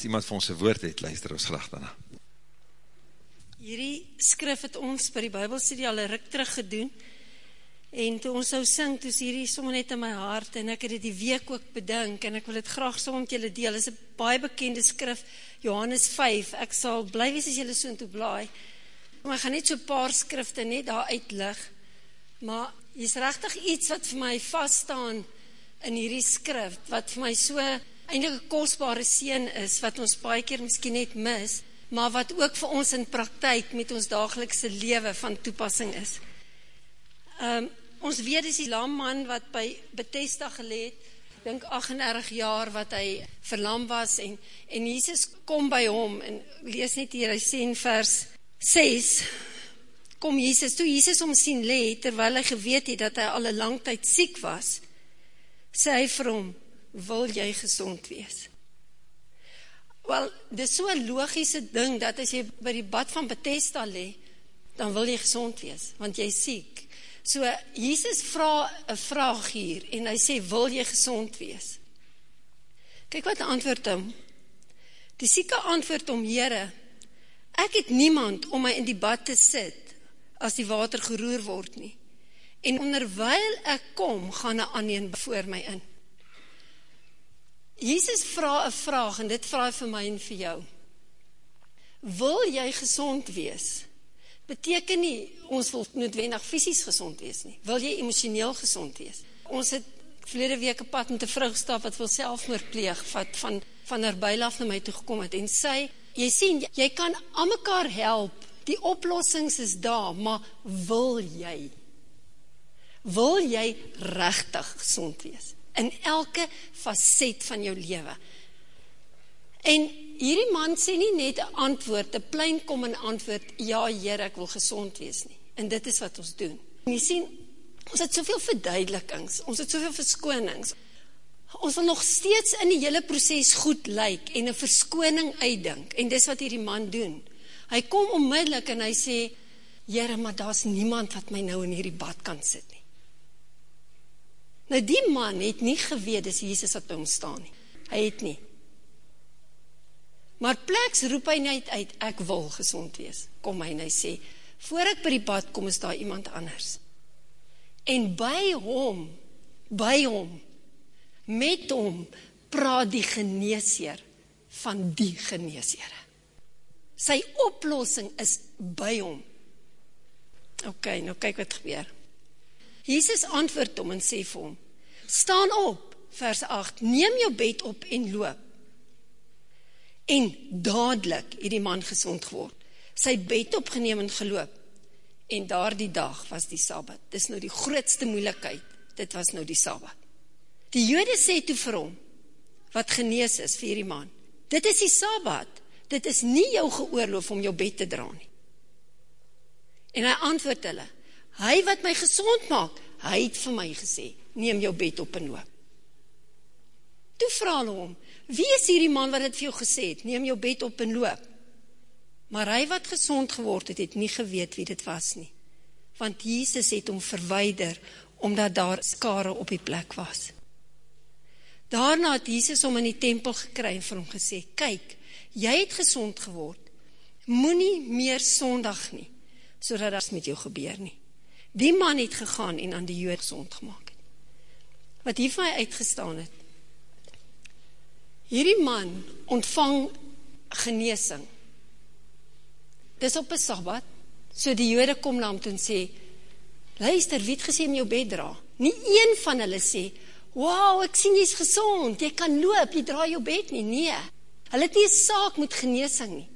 as iemand vir ons een woord het, luister ons graag daarna. Hierdie skrif het ons by die Bybelstudie al 'n ruk terug gedoen. En toe ons sou sing, toe is hierdie sommer net in my hart en ek het dit die week ook bedink en ek wil dit graag saam met julle deel. Dit is 'n baie bekende skrif, Johannes 5. Ek sal bly wees as julle so intoe blaai. Maar ek gaan net so paar skrifte net daar uitlig. Maar hier's regtig iets wat vir my vas staan in hierdie skrif wat vir my so eintlik 'n kosbare seën is wat ons baie keer miskien net mis, maar wat ook vir ons in praktyk met ons daaglikse lewe van toepassing is. Um, ons weet dis die lam man wat by Bethesda gelê het, dink 38 jaar wat hy verlam was en en Jesus kom by hom en lees net hier hy sê in vers 6 kom Jesus, toe Jesus om sien le, terwyl hy geweet het dat hy al 'n lang tyd siek was, sê hy vir hom, wil jy gezond wees? Wel, dit is so een logische ding, dat as jy by die bad van Bethesda le, dan wil jy gezond wees, want jy siek. So, Jesus vraag een vraag hier, en hy sê, wil jy gezond wees? Kijk wat antwoord om. Die sieke antwoord om, Heere, ek het niemand om my in die bad te sit, as die water geroer word nie. En onderwijl ek kom, gaan een aneen voor my in. Jesus vraag een vraag, en dit vraag vir my en vir jou. Wil jy gezond wees? Beteken nie, ons wil noodwendig fysisk gezond wees nie. Wil jy emotioneel gezond wees? Ons het verlede week een pad met een vrou gestap, wat wil selfmoord pleeg, wat van, van haar bijlaf na my toegekom het, en sy, jy sien, jy kan aan mekaar help, die oplossings is daar, maar wil jy, wil jy rechtig gezond wees, in elke facet van jou leven. En hierdie man sê nie net een antwoord, een plein kom een antwoord, ja Heer, ek wil gezond wees nie. En dit is wat ons doen. En jy sien, ons het soveel verduidelikings, ons het soveel verskonings, ons wil nog steeds in die hele proces goed lyk en een verskoning uitdink, en dis wat hierdie man doen. Hy kom onmiddellik en hy sê, Jere, maar daar is niemand wat my nou in hierdie bad kan sit nie. Nou die man het nie geweet, dis Jesus wat by hom staan nie. Hy het nie. Maar pleks roep hy net uit, ek wil gezond wees. Kom hy en hy sê, voor ek by die bad kom, is daar iemand anders. En by hom, by hom, met hom, praat die geneesheer van die geneesheer. Sy oplossing is by hom. Ok, nou kyk wat gebeur. Jesus antwoord hom en sê vir hom, staan op, vers 8, neem jou bed op en loop. En dadelijk het die man gezond geword, sy bed opgeneem en geloop. En daar die dag was die Sabbat. Dit is nou die grootste moeilikheid, dit was nou die Sabbat. Die jode sê toe vir hom, wat genees is vir die man, dit is die Sabbat, dit is nie jou geoorloof om jou bed te dra nie. En hy antwoord hulle, hy wat my gezond maak, hy het vir my gesê, neem jou bed op en loop. Toe vraag hulle hom, wie is hierdie man wat het vir jou gesê het, neem jou bed op en loop? Maar hy wat gezond geword het, het nie geweet wie dit was nie. Want Jesus het hom verweider, omdat daar skare op die plek was. Daarna het Jesus hom in die tempel gekry en vir hom gesê, kyk, jy het gezond geword, moet nie meer sondag nie, so dat dat met jou gebeur nie. Die man het gegaan en aan die jood gezond gemaakt het. Wat hier van my uitgestaan het, hierdie man ontvang geneesing. Dis op een sabbat, so die jode kom na hom toe en sê, luister, wie het gesê om jou bed dra? Nie een van hulle sê, wow, ek sien jy is gezond, jy kan loop, jy dra jou bed nie, nee. Hulle het nie een saak met geneesing nie.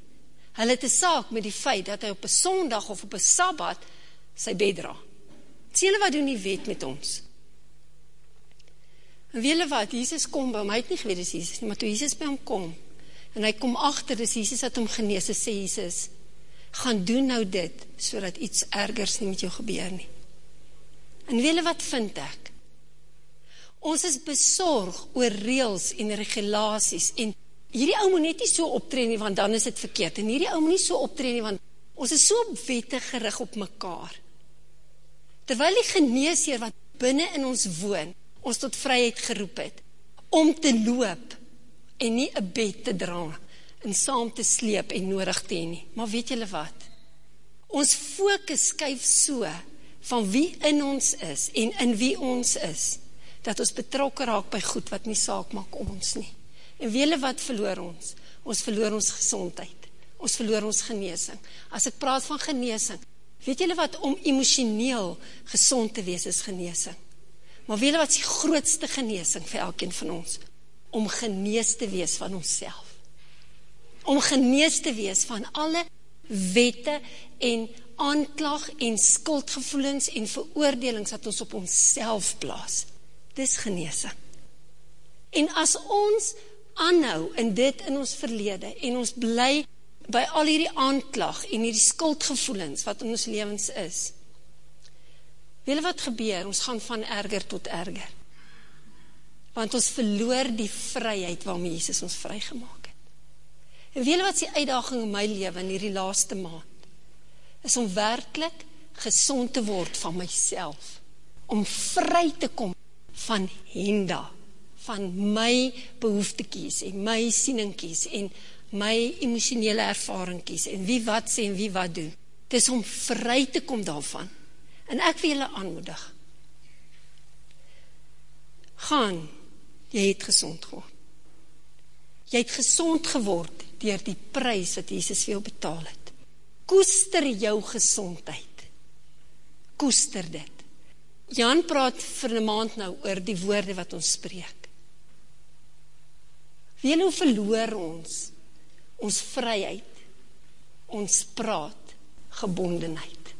Hulle het een saak met die feit dat hy op een sondag of op een sabbat sy bed dra. Sê hulle wat doen die wet met ons? En weet hulle wat, Jesus kom by hom, hy het nie geweet is Jesus nie, maar toe Jesus by hom kom, en hy kom achter, is Jesus wat hom genees, sê Jesus, gaan doen nou dit, so dat iets ergers nie met jou gebeur nie. En weet hulle wat vind ek? Ons is bezorg oor reels en regulaties en hierdie ou moet net nie so optree nie, want dan is het verkeerd, en hierdie ou moet nie so optree nie, want ons is so wette gerig op mekaar. Terwyl die geneesheer wat binnen in ons woon, ons tot vryheid geroep het, om te loop, en nie een bed te dra, en saam te sleep en nodig te heen nie. Maar weet julle wat? Ons fokus skuif so van wie in ons is en in wie ons is, dat ons betrokke raak by goed wat nie saak maak om ons nie. En weet julle wat verloor ons? Ons verloor ons gezondheid. Ons verloor ons geneesing. As ek praat van geneesing, weet julle wat om emotioneel gezond te wees is geneesing. Maar weet julle wat is die grootste geneesing vir elkeen van ons? Om genees te wees van ons self om genees te wees van alle wette en aanklag en skuldgevoelens en veroordelings wat ons op ons self plaas. Dis geneesing. En as ons aanhou in dit in ons verlede en ons bly by al hierdie aanklag en hierdie skuldgevoelens wat in ons lewens is, weet wat gebeur? Ons gaan van erger tot erger. Want ons verloor die vryheid waarmee Jesus ons vrygemaak En weet wat die uitdaging in my lewe in hierdie laaste maand? Is om werklik gezond te word van myself. Om vry te kom van henda, van my behoeftekies en my sieningkies en my emotionele ervaringkies en wie wat sê en wie wat doen. Het is om vry te kom daarvan. En ek wil julle aanmoedig. Gaan, jy het gezond geword. Jy het gezond geword dier die prijs wat Jesus jou betaal het. Koester jou gezondheid. Koester dit. Jan praat vir een maand nou oor die woorde wat ons spreek. Weet hoe verloor ons ons vryheid, ons praat, gebondenheid.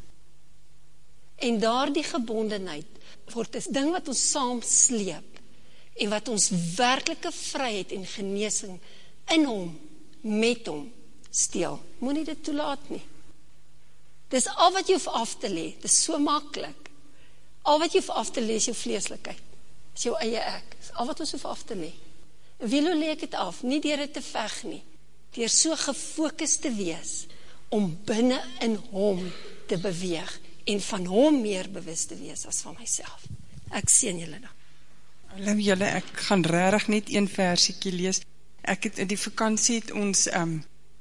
En daar die gebondenheid word is ding wat ons saam sleep en wat ons werkelike vryheid en geneesing in hom met hom steel. Moe nie dit toelaat nie. Dis al wat jy hoef af te le, dis so makkelijk. Al wat jy hoef af te le is jou vleeslikheid, is jou eie ek, is al wat ons hoef af te le. Wie hoe le ek het af? Nie dier het te veg nie, dier so gefokus te wees, om binnen in hom te beweeg, en van hom meer bewust te wees as van myself. Ek sien julle dan. Hallo julle, ek gaan rarig net een versiekie lees, ek het in die vakantie het ons um,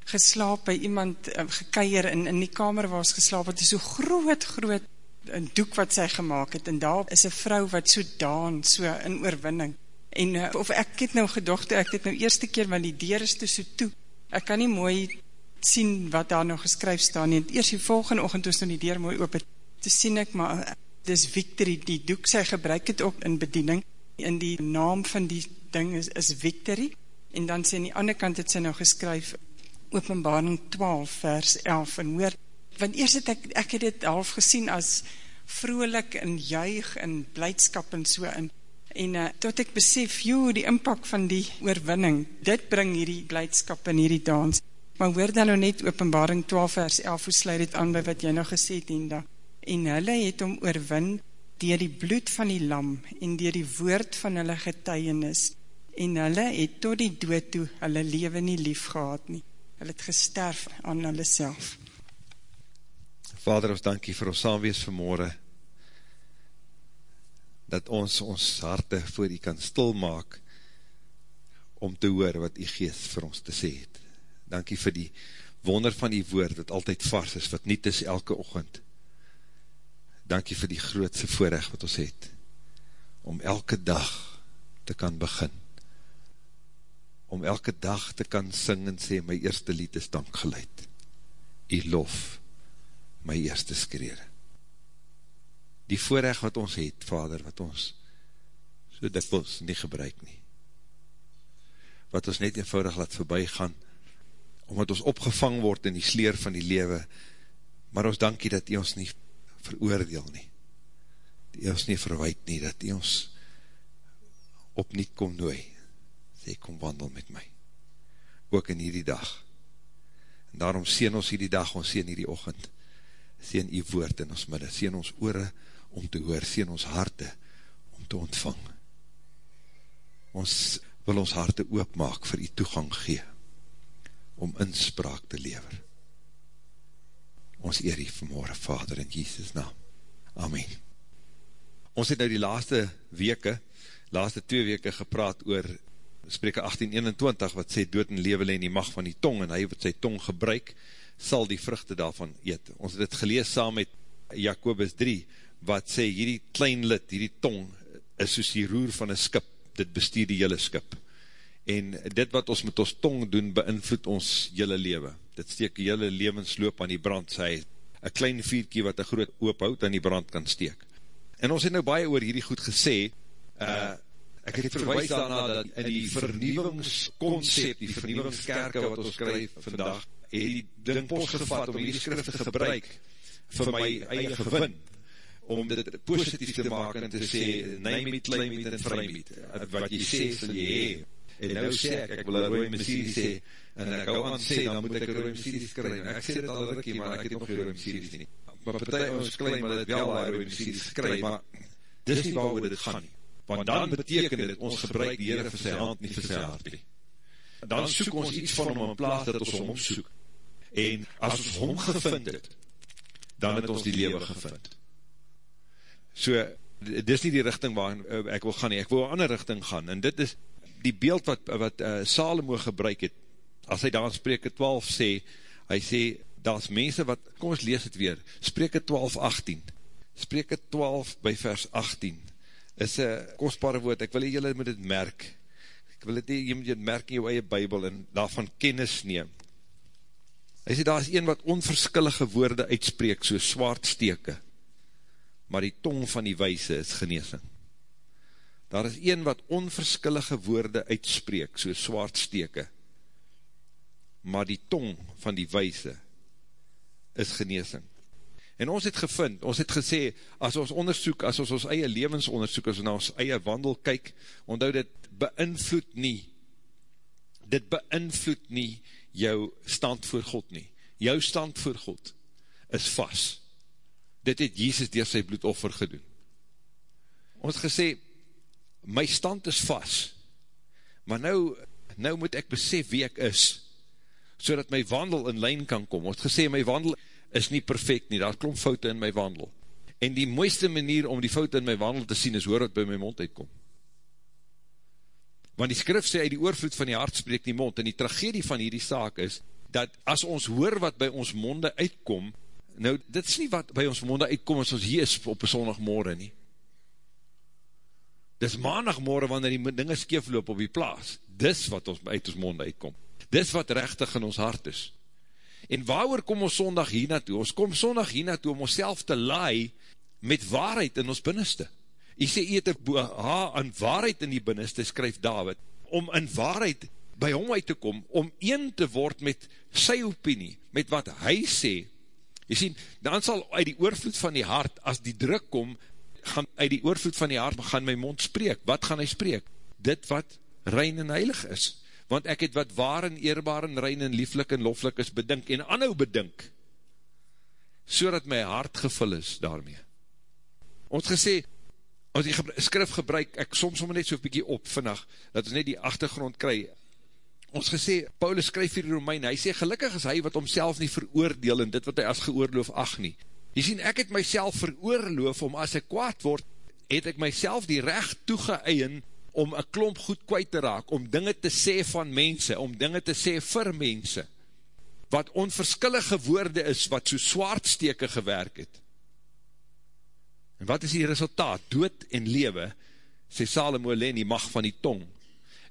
geslaap by iemand um, gekeier in, in die kamer waar ons geslaap het, so groot, groot een doek wat sy gemaakt het, en daar is een vrou wat so daan, so in oorwinning, en uh, of ek het nou gedocht, ek het nou eerste keer, want die deur is toe so toe, ek kan nie mooi sien wat daar nog geskryf staan, en eerst die volgende ochend, toen nou die deur mooi open, toe sien ek, maar dis Victory, die doek, sy gebruik het ook in bediening, en die naam van die ding is, is Victory, en dan sê in die ander kant het sy nou geskryf openbaring 12 vers 11 en hoor, want eerst het ek, ek het dit half gesien as vrolik en juig en blijdskap en so en, en uh, tot ek besef, joh, die inpak van die oorwinning, dit bring hierdie blijdskap en hierdie dans, maar hoor dan nou net openbaring 12 vers 11, hoe sluit dit aan by wat jy nou gesê het, en, en hulle het om oorwin dier die bloed van die lam en dier die woord van hulle getuienis, en hulle het tot die dood toe hulle leven nie lief gehad nie. Hulle het gesterf aan hulle self. Vader, ons dankie vir ons saamwees vanmorgen, dat ons ons harte voor u kan stilmaak, om te hoor wat die geest vir ons te sê het. Dankie vir die wonder van die woord, wat altyd vars is, wat niet is elke ochend. Dankie vir die grootse voorrecht wat ons het, om elke dag te kan begin om elke dag te kan sing en sê, my eerste lied is dankgeleid. U lof, my eerste skrede. Die voorrecht wat ons het, vader, wat ons so dikwils nie gebruik nie. Wat ons net eenvoudig laat voorbij gaan, omdat ons opgevang word in die sleer van die lewe, maar ons dankie dat u ons nie veroordeel nie. Die ons nie verwijt nie, dat u ons op nie kom nooi, sê, kom wandel met my, ook in hierdie dag, en daarom sien ons hierdie dag, ons sien hierdie ochend, sien die woord in ons midde, sien ons oore om te hoor, sien ons harte om te ontvang, ons wil ons harte oopmaak vir die toegang gee, om inspraak te lever, ons eer die vanmorgen vader in Jesus naam, Amen. Ons het nou die laaste weke, laaste twee weke gepraat oor spreke 1821, wat sê dood en lewe leen die mag van die tong, en hy wat sy tong gebruik, sal die vruchte daarvan eet. Ons het het gelees saam met Jacobus 3, wat sê, hierdie klein lid, hierdie tong, is soos die roer van een skip, dit bestuur die hele skip. En dit wat ons met ons tong doen, beïnvloed ons hele lewe. Dit steek die hele levensloop aan die brand, sê hy, een klein vierkie wat een groot oophoud aan die brand kan steek. En ons het nou baie oor hierdie goed gesê, uh, ek het verwijs daarna dat in die vernieuwingsconcept, die vernieuwingskerke wat ons skryf vandag, het die ding post gevat om hierdie skrif te gebruik vir my eie gewin, om dit positief te maak en te sê, name it, claim it en frame it, wat jy sê, sal jy hee, en nou sê ek, ek wil een rooie Mercedes sê, en ek hou aan sê, dan moet ek een rooie kry, en ek sê dit al rikkie, maar ek het nog geen rooie Mercedes nie, maar partij ons klein, maar dit wel een rooie Mercedes kry, maar dis nie waar dit gaan nie, want dan beteken dit, ons gebruik die Heere vir sy hand, nie vir sy hart nie. Dan soek ons iets van hom in plaas dat ons hom soek. En as ons hom gevind het, dan het ons die lewe gevind. So, dit is nie die richting waar eh, ek wil gaan nie, ek wil een ander richting gaan, en dit is die beeld wat, wat uh, Salomo gebruik het, as hy daar in Spreke 12 sê, hy sê, daar is mense wat, kom ons lees het weer, Spreke 12, 18, Spreke 12 by vers 18, is een kostbare woord, ek wil julle met dit merk, ek wil dit nie, jy moet dit merk in jou eie bybel, en daarvan kennis neem. Hy sê, daar is een wat onverskillige woorde uitspreek, so swaardsteke, maar die tong van die wijse is geneesing. Daar is een wat onverskillige woorde uitspreek, so swaardsteke, maar die tong van die wijse is geneesing. En ons het gevind, ons het gesê, as ons onderzoek, as ons ons eie levens onderzoek, as ons na ons eie wandel kyk, onthou dit beïnvloed nie, dit beïnvloed nie jou stand voor God nie. Jou stand voor God is vast. Dit het Jesus door sy bloedoffer gedoen. Ons gesê, my stand is vast, maar nou, nou moet ek besef wie ek is, so dat my wandel in lijn kan kom. Ons gesê, my wandel is nie perfect nie, daar klom foute in my wandel. En die mooiste manier om die foute in my wandel te sien, is hoor wat by my mond uitkom. Want die skrif sê, uit die oorvloed van die hart spreek die mond, en die tragedie van hierdie saak is, dat as ons hoor wat by ons monde uitkom, nou, dit is nie wat by ons monde uitkom, as ons hier is op een zondagmorgen nie. Dit is maandagmorgen, wanneer die dinge skeefloop op die plaas. Dis wat ons uit ons monde uitkom. Dis wat rechtig in ons hart is. En waarover kom ons sondag hier naartoe? Ons kom sondag hier naartoe om ons te laai met waarheid in ons binneste. Hy sê, jy het aan waarheid in die binneste, skryf David, om in waarheid by hom uit te kom, om een te word met sy opinie, met wat hy sê. Jy sien, dan sal uit die oorvloed van die hart, as die druk kom, gaan uit die oorvloed van die hart, gaan my mond spreek. Wat gaan hy spreek? Dit wat rein en heilig is want ek het wat waar en eerbaar en rein en lieflik en loflik is bedink en anhou bedink, so dat my hart gevul is daarmee. Ons gesê, ons die skrif gebruik, ek soms om net so'n bykie op vannacht, dat ons net die achtergrond kry, ons gesê, Paulus skryf hier in Romein, hy sê, gelukkig is hy wat homself nie veroordeel in dit wat hy as geoorloof ag nie. Jy sien, ek het myself veroorloof om as ek kwaad word, het ek myself die recht toegeëien om een klomp goed kwijt te raak, om dinge te sê van mense, om dinge te sê vir mense, wat onverskillige woorde is, wat so swaardsteke gewerk het. En wat is die resultaat? Dood en lewe, sê Salomo leen die mag van die tong.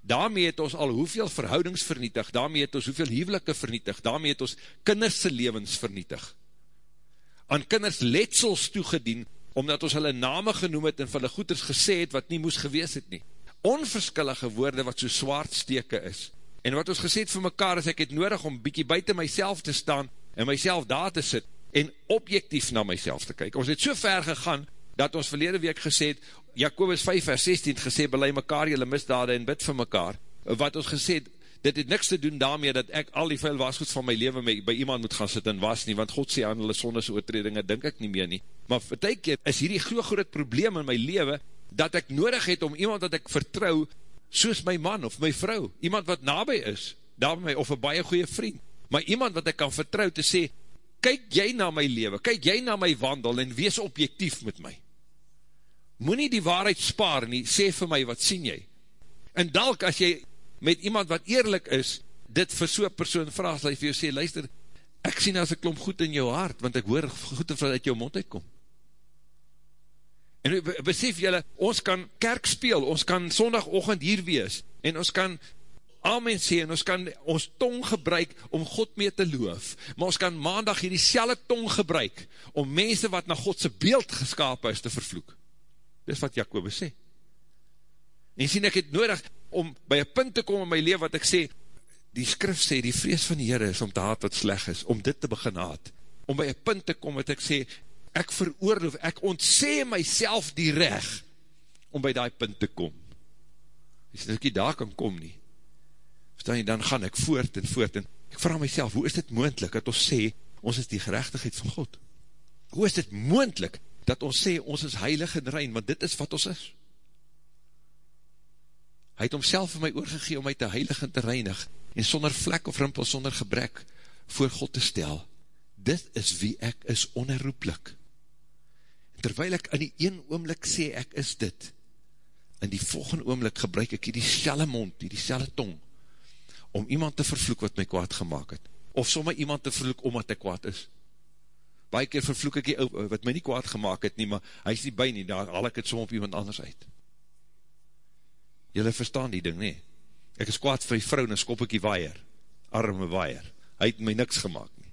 Daarmee het ons al hoeveel verhoudings vernietig, daarmee het ons hoeveel huwelike vernietig, daarmee het ons kinderse levens vernietig. Aan kinders letsels toegedien, omdat ons hulle name genoem het en van hulle goeders gesê het, wat nie moes gewees het nie onverskillige woorde wat so swaardsteke is. En wat ons gesê het vir mekaar is, ek het nodig om bykie buiten myself te staan en myself daar te sit en objectief na myself te kyk. Ons het so ver gegaan, dat ons verlede week gesê het, Jacobus 5 vers 16 gesê, belei mekaar jylle misdade en bid vir mekaar. Wat ons gesê het, dit het niks te doen daarmee dat ek al die vuil wasgoed van my leven my, by iemand moet gaan sit en was nie, want God sê aan hulle sondes oortredinge, denk ek nie meer nie. Maar vir ty keer is hierdie groot groot probleem in my leven, dat ek nodig het om iemand dat ek vertrouw, soos my man of my vrou, iemand wat nabij is, daarmee, of een baie goeie vriend, maar iemand wat ek kan vertrouw te sê, kyk jy na my leven, kyk jy na my wandel en wees objectief met my. Moe nie die waarheid spaar nie, sê vir my, wat sien jy? En dalk as jy met iemand wat eerlijk is, dit vir so'n persoon vraag, sal hy vir jou sê, luister, ek sien as ek klomp goed in jou hart, want ek hoor goed en uit jou mond uitkom. En besef jylle, ons kan kerk speel, ons kan sondagochtend hier wees, en ons kan amen sê, en ons kan ons tong gebruik om God mee te loof, maar ons kan maandag hier die tong gebruik, om mense wat na Godse beeld geskapen is te vervloek. Dis wat Jacobus sê. En sien, ek het nodig om by een punt te kom in my leven wat ek sê, die skrif sê, die vrees van die Heere is om te haat wat sleg is, om dit te begin haat. Om by een punt te kom wat ek sê, ek veroorloof, ek ontsee myself die reg om by die punt te kom. As ek nie daar kan kom nie, verstaan jy, dan gaan ek voort en voort, en ek vraag myself, hoe is dit moendlik, dat ons sê, ons is die gerechtigheid van God? Hoe is dit moendlik, dat ons sê, ons is heilig en rein, want dit is wat ons is. Hy het homself vir my oorgegee om my te heilig en te reinig, en sonder vlek of rimpel, sonder gebrek, voor God te stel. Dit is wie ek is onherroeplik. Terwyl ek in die een oomlik sê, ek is dit, in die volgende oomlik gebruik ek hier die selle mond, hier die selle tong, om iemand te vervloek wat my kwaad gemaakt het, of sommer iemand te vervloek omdat ek kwaad is. Baie keer vervloek ek die ou, wat my nie kwaad gemaakt het nie, maar hy is nie by nie, daar haal ek het som op iemand anders uit. Julle verstaan die ding, nie? Ek is kwaad vir die vrou, en skop ek die waaier, arme waaier, hy het my niks gemaakt nie.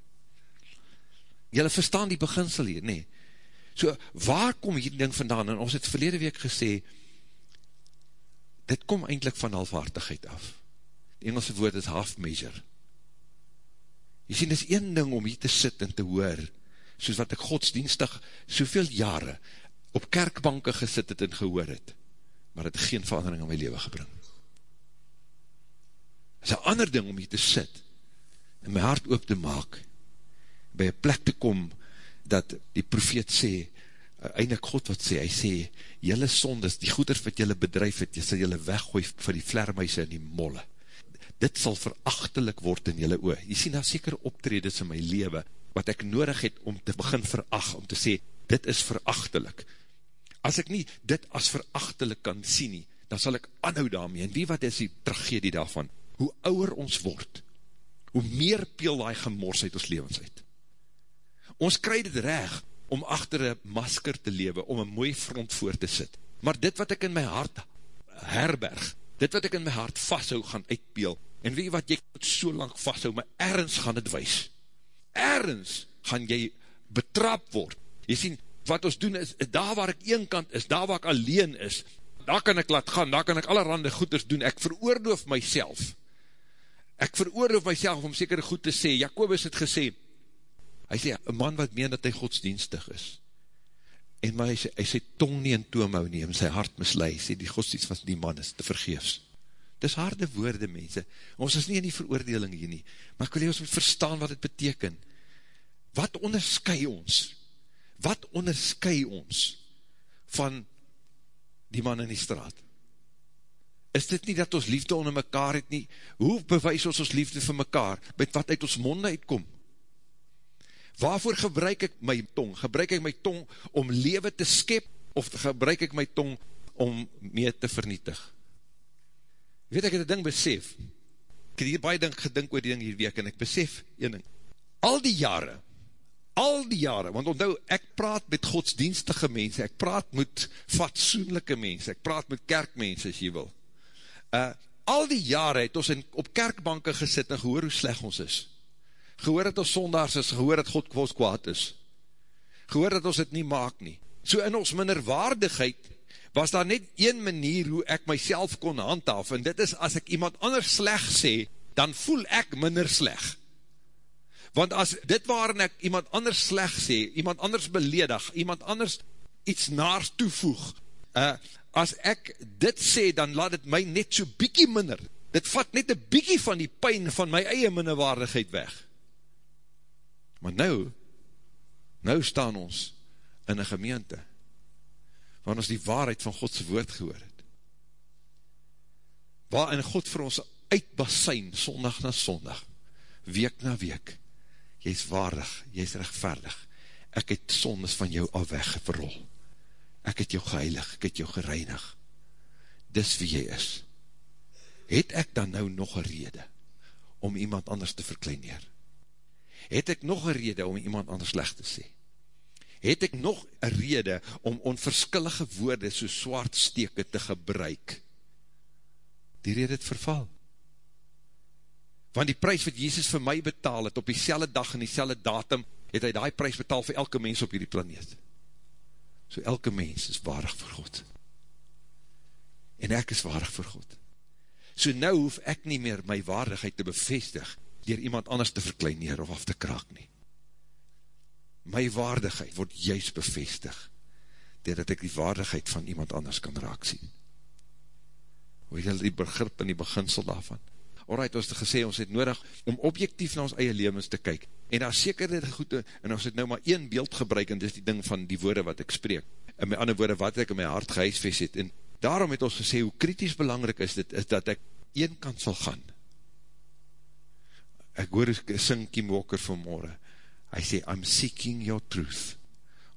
Julle verstaan die beginsel hier, nie? So, waar kom hierdie ding vandaan? En ons het verlede week gesê, dit kom eindelijk van halfhartigheid af. Die Engelse woord is half measure. Jy sien, dit is een ding om hier te sit en te hoor, soos wat ek godsdienstig soveel jare op kerkbanke gesit het en gehoor het, maar het geen verandering in my leven gebring. Het is een ander ding om hier te sit, en my hart oop te maak, by een plek te kom, dat die profeet sê, eindelijk God wat sê, hy sê, jylle sondes, die goeders wat jylle bedrijf het, jy sal jylle weggooi vir die vlermuise en die molle. Dit sal verachtelik word in jylle oor. Jy sien daar seker optredes in my leven, wat ek nodig het om te begin veracht, om te sê, dit is verachtelik. As ek nie dit as verachtelik kan sien nie, dan sal ek anhou daarmee, en wie wat is die tragedie daarvan? Hoe ouwer ons word, hoe meer peel die gemors uit ons levens uit. Ons krij dit reg om achter een masker te lewe, om een mooi front voor te sit. Maar dit wat ek in my hart herberg, dit wat ek in my hart vasthou, gaan uitpeel. En weet wat, jy kan so lang vasthou, maar ergens gaan het wees. Ergens gaan jy betrap word. Jy sien, wat ons doen is, daar waar ek een kant is, daar waar ek alleen is, daar kan ek laat gaan, daar kan ek allerhande goeders doen, ek veroordoof myself. Ek veroordoof myself om sekere goed te sê. Jacobus het gesê, hy sê, een man wat meen dat hy godsdienstig is, en maar hy sê, hy sê tong nie in toom hou nie, en sy hart mislui, sê die godsdienst van die man is te vergeefs. Dis harde woorde, mense. Ons is nie in die veroordeling hier nie, maar ek wil jy ons verstaan wat het beteken. Wat onderskui ons? Wat onderskui ons van die man in die straat? Is dit nie dat ons liefde onder mekaar het nie? Hoe bewys ons ons liefde vir mekaar? Met wat uit ons monde uitkom? Waarvoor gebruik ek my tong? Gebruik ek my tong om leven te skep, of gebruik ek my tong om mee te vernietig? Weet ek het die ding besef, ek het hier baie ding gedink oor die ding hier week, en ek besef een ding, al die jare, al die jare, want onthou, ek praat met godsdienstige mense, ek praat met fatsoenlijke mense, ek praat met kerkmense, as jy wil. Uh, al die jare het ons in, op kerkbanken gesit en gehoor hoe sleg ons is gehoor dat ons sondags is, gehoor dat God ons kwaad is, gehoor dat ons het nie maak nie. So in ons minderwaardigheid, was daar net een manier hoe ek myself kon handhaaf, en dit is as ek iemand anders sleg sê, dan voel ek minder sleg. Want as dit waarin ek iemand anders sleg sê, iemand anders beledig, iemand anders iets naars toevoeg, uh, as ek dit sê, dan laat het my net so bykie minder. Dit vat net een bykie van die pijn van my eie minderwaardigheid weg. Maar nou, nou staan ons in een gemeente, waar ons die waarheid van Godse woord gehoor het. Waarin God vir ons uitbasijn, sondag na sondag, week na week, jy is waardig, jy is rechtvaardig, ek het sondes van jou al weggeverrol, ek het jou geheilig, ek het jou gereinig, dis wie jy is. het ek dan nou nog een rede om iemand anders te verkleineer? Het ek nog een rede om iemand anders slecht te sê? Het ek nog een rede om onverskillige woorde so swart steke te gebruik? Die rede het verval. Want die prijs wat Jezus vir my betaal het, op die dag en die datum, het hy die prijs betaal vir elke mens op hierdie planeet. So elke mens is waardig vir God. En ek is waardig vir God. So nou hoef ek nie meer my waardigheid te bevestig, dier iemand anders te verkleineer of af te kraak nie. My waardigheid word juist bevestig, doordat ek die waardigheid van iemand anders kan raak sien. Hoe jy die begrip in die beginsel daarvan? Alright, ons het gesê, ons het nodig om objectief na ons eie levens te kyk, en daar seker dit goede, en ons het nou maar een beeld gebruik, en dit is die ding van die woorde wat ek spreek, en my ander woorde wat ek in my hart gehuisves het, en daarom het ons gesê, hoe kritisch belangrijk is dit, is dat ek een kant sal gaan. Ek hoor, ek sing Kim Walker vanmorgen, hy sê, I'm seeking your truth,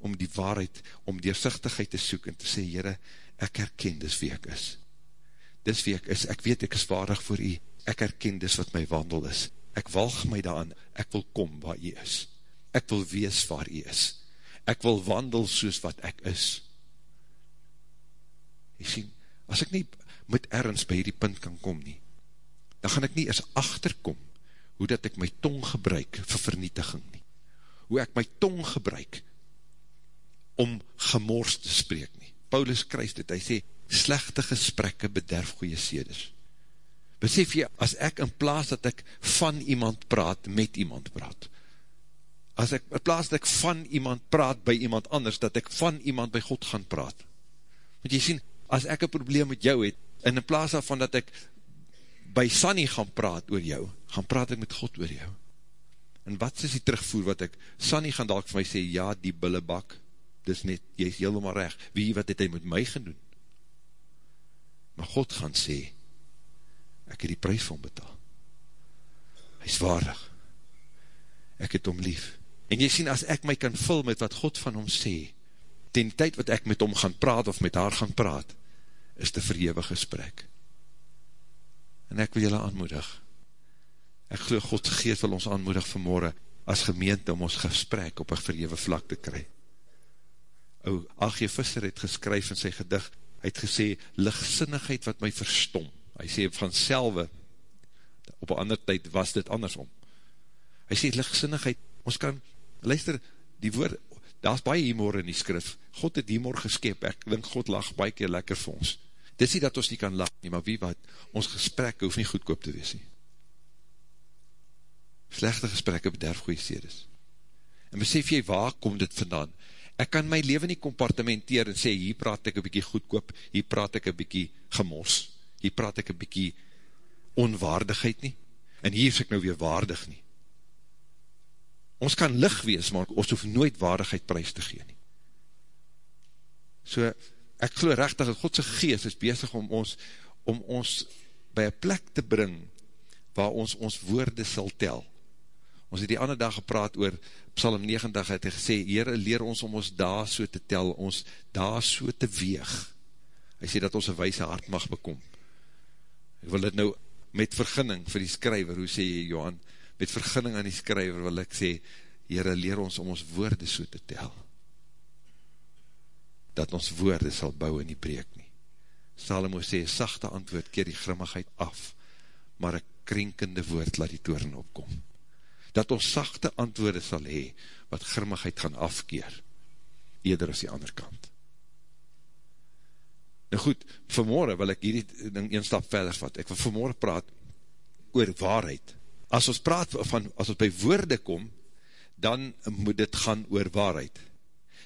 om die waarheid, om deersichtigheid te soek, en te sê, Heere, ek herken dis wie ek is. Dis wie ek is, ek weet ek is waardig voor u, ek herken dis wat my wandel is, ek walg my daan, ek wil kom waar jy is, ek wil wees waar jy is, ek wil wandel soos wat ek is. Jy sien, as ek nie met ergens by die punt kan kom nie, dan gaan ek nie eens achterkom, hoe dat ek my tong gebruik vir vernietiging nie, hoe ek my tong gebruik, om gemors te spreek nie. Paulus kruis dit, hy sê, slechte gesprekke bederf goeie sedes, besef jy, as ek in plaas dat ek van iemand praat, met iemand praat, as ek in plaas dat ek van iemand praat by iemand anders, dat ek van iemand by God gaan praat, want jy sien, as ek een probleem met jou het, en in plaas daarvan dat ek by Sunny gaan praat oor jou, gaan praat ek met God oor jou, en wat is die terugvoer wat ek, Sunny gaan dalk vir my sê, ja, die billebak, dis net, jy is helemaal recht, wie, wat het hy met my genoen? Maar God gaan sê, ek het die prijs van betaal. Hy is waardig. Ek het om lief. En jy sien, as ek my kan vul met wat God van hom sê, ten tyd wat ek met hom gaan praat of met haar gaan praat, is die verhewe gesprek. En ek wil julle aanmoedig. Ek geloof God geef wil ons aanmoedig vanmorgen as gemeente om ons gesprek op een verhewe vlak te kry. O, Agie Visser het geskryf in sy gedig, hy het gesê, lichtsinnigheid wat my verstom, hy sê van selwe, op een ander tyd was dit andersom, hy sê lichtsinnigheid, ons kan, luister, die woord, daar is baie humor in die skrif, God het humor geskep, ek denk God lach baie keer lekker vir ons, dit nie dat ons nie kan lach nie, maar wie wat, ons gesprek hoef nie goedkoop te wees nie, slechte gesprekke bederf goeie sedes, en besef jy, waar kom dit vandaan, ek kan my leven nie compartimenteer en sê, hier praat ek een bykie goedkoop, hier praat ek een bykie gemos, hier praat ek een bykie onwaardigheid nie, en hier is ek nou weer waardig nie. Ons kan lig wees, maar ons hoef nooit waardigheid prijs te gee nie. So, ek geloof rechtig dat Godse geest is bezig om ons, om ons by een plek te bring, waar ons ons woorde sal tel. Ons het die ander dag gepraat oor Psalm 90, het hy gesê, Heere, leer ons om ons daar so te tel, ons daar so te weeg. Hy sê dat ons een wijse hart mag bekom ek wil dit nou met vergunning vir die skryver, hoe sê jy Johan, met vergunning aan die skryver wil ek sê, Heere, leer ons om ons woorde so te tel, dat ons woorde sal bou en nie breek nie. Salomo sê, sachte antwoord keer die grimmigheid af, maar een krenkende woord laat die toren opkom. Dat ons sachte antwoorde sal hee, wat grimmigheid gaan afkeer, eerder as die ander kant. Nou goed, vanmorgen wil ek hierdie ding een stap verder vat. Ek wil vanmorgen praat oor waarheid. As ons praat van, as ons by woorde kom, dan moet dit gaan oor waarheid.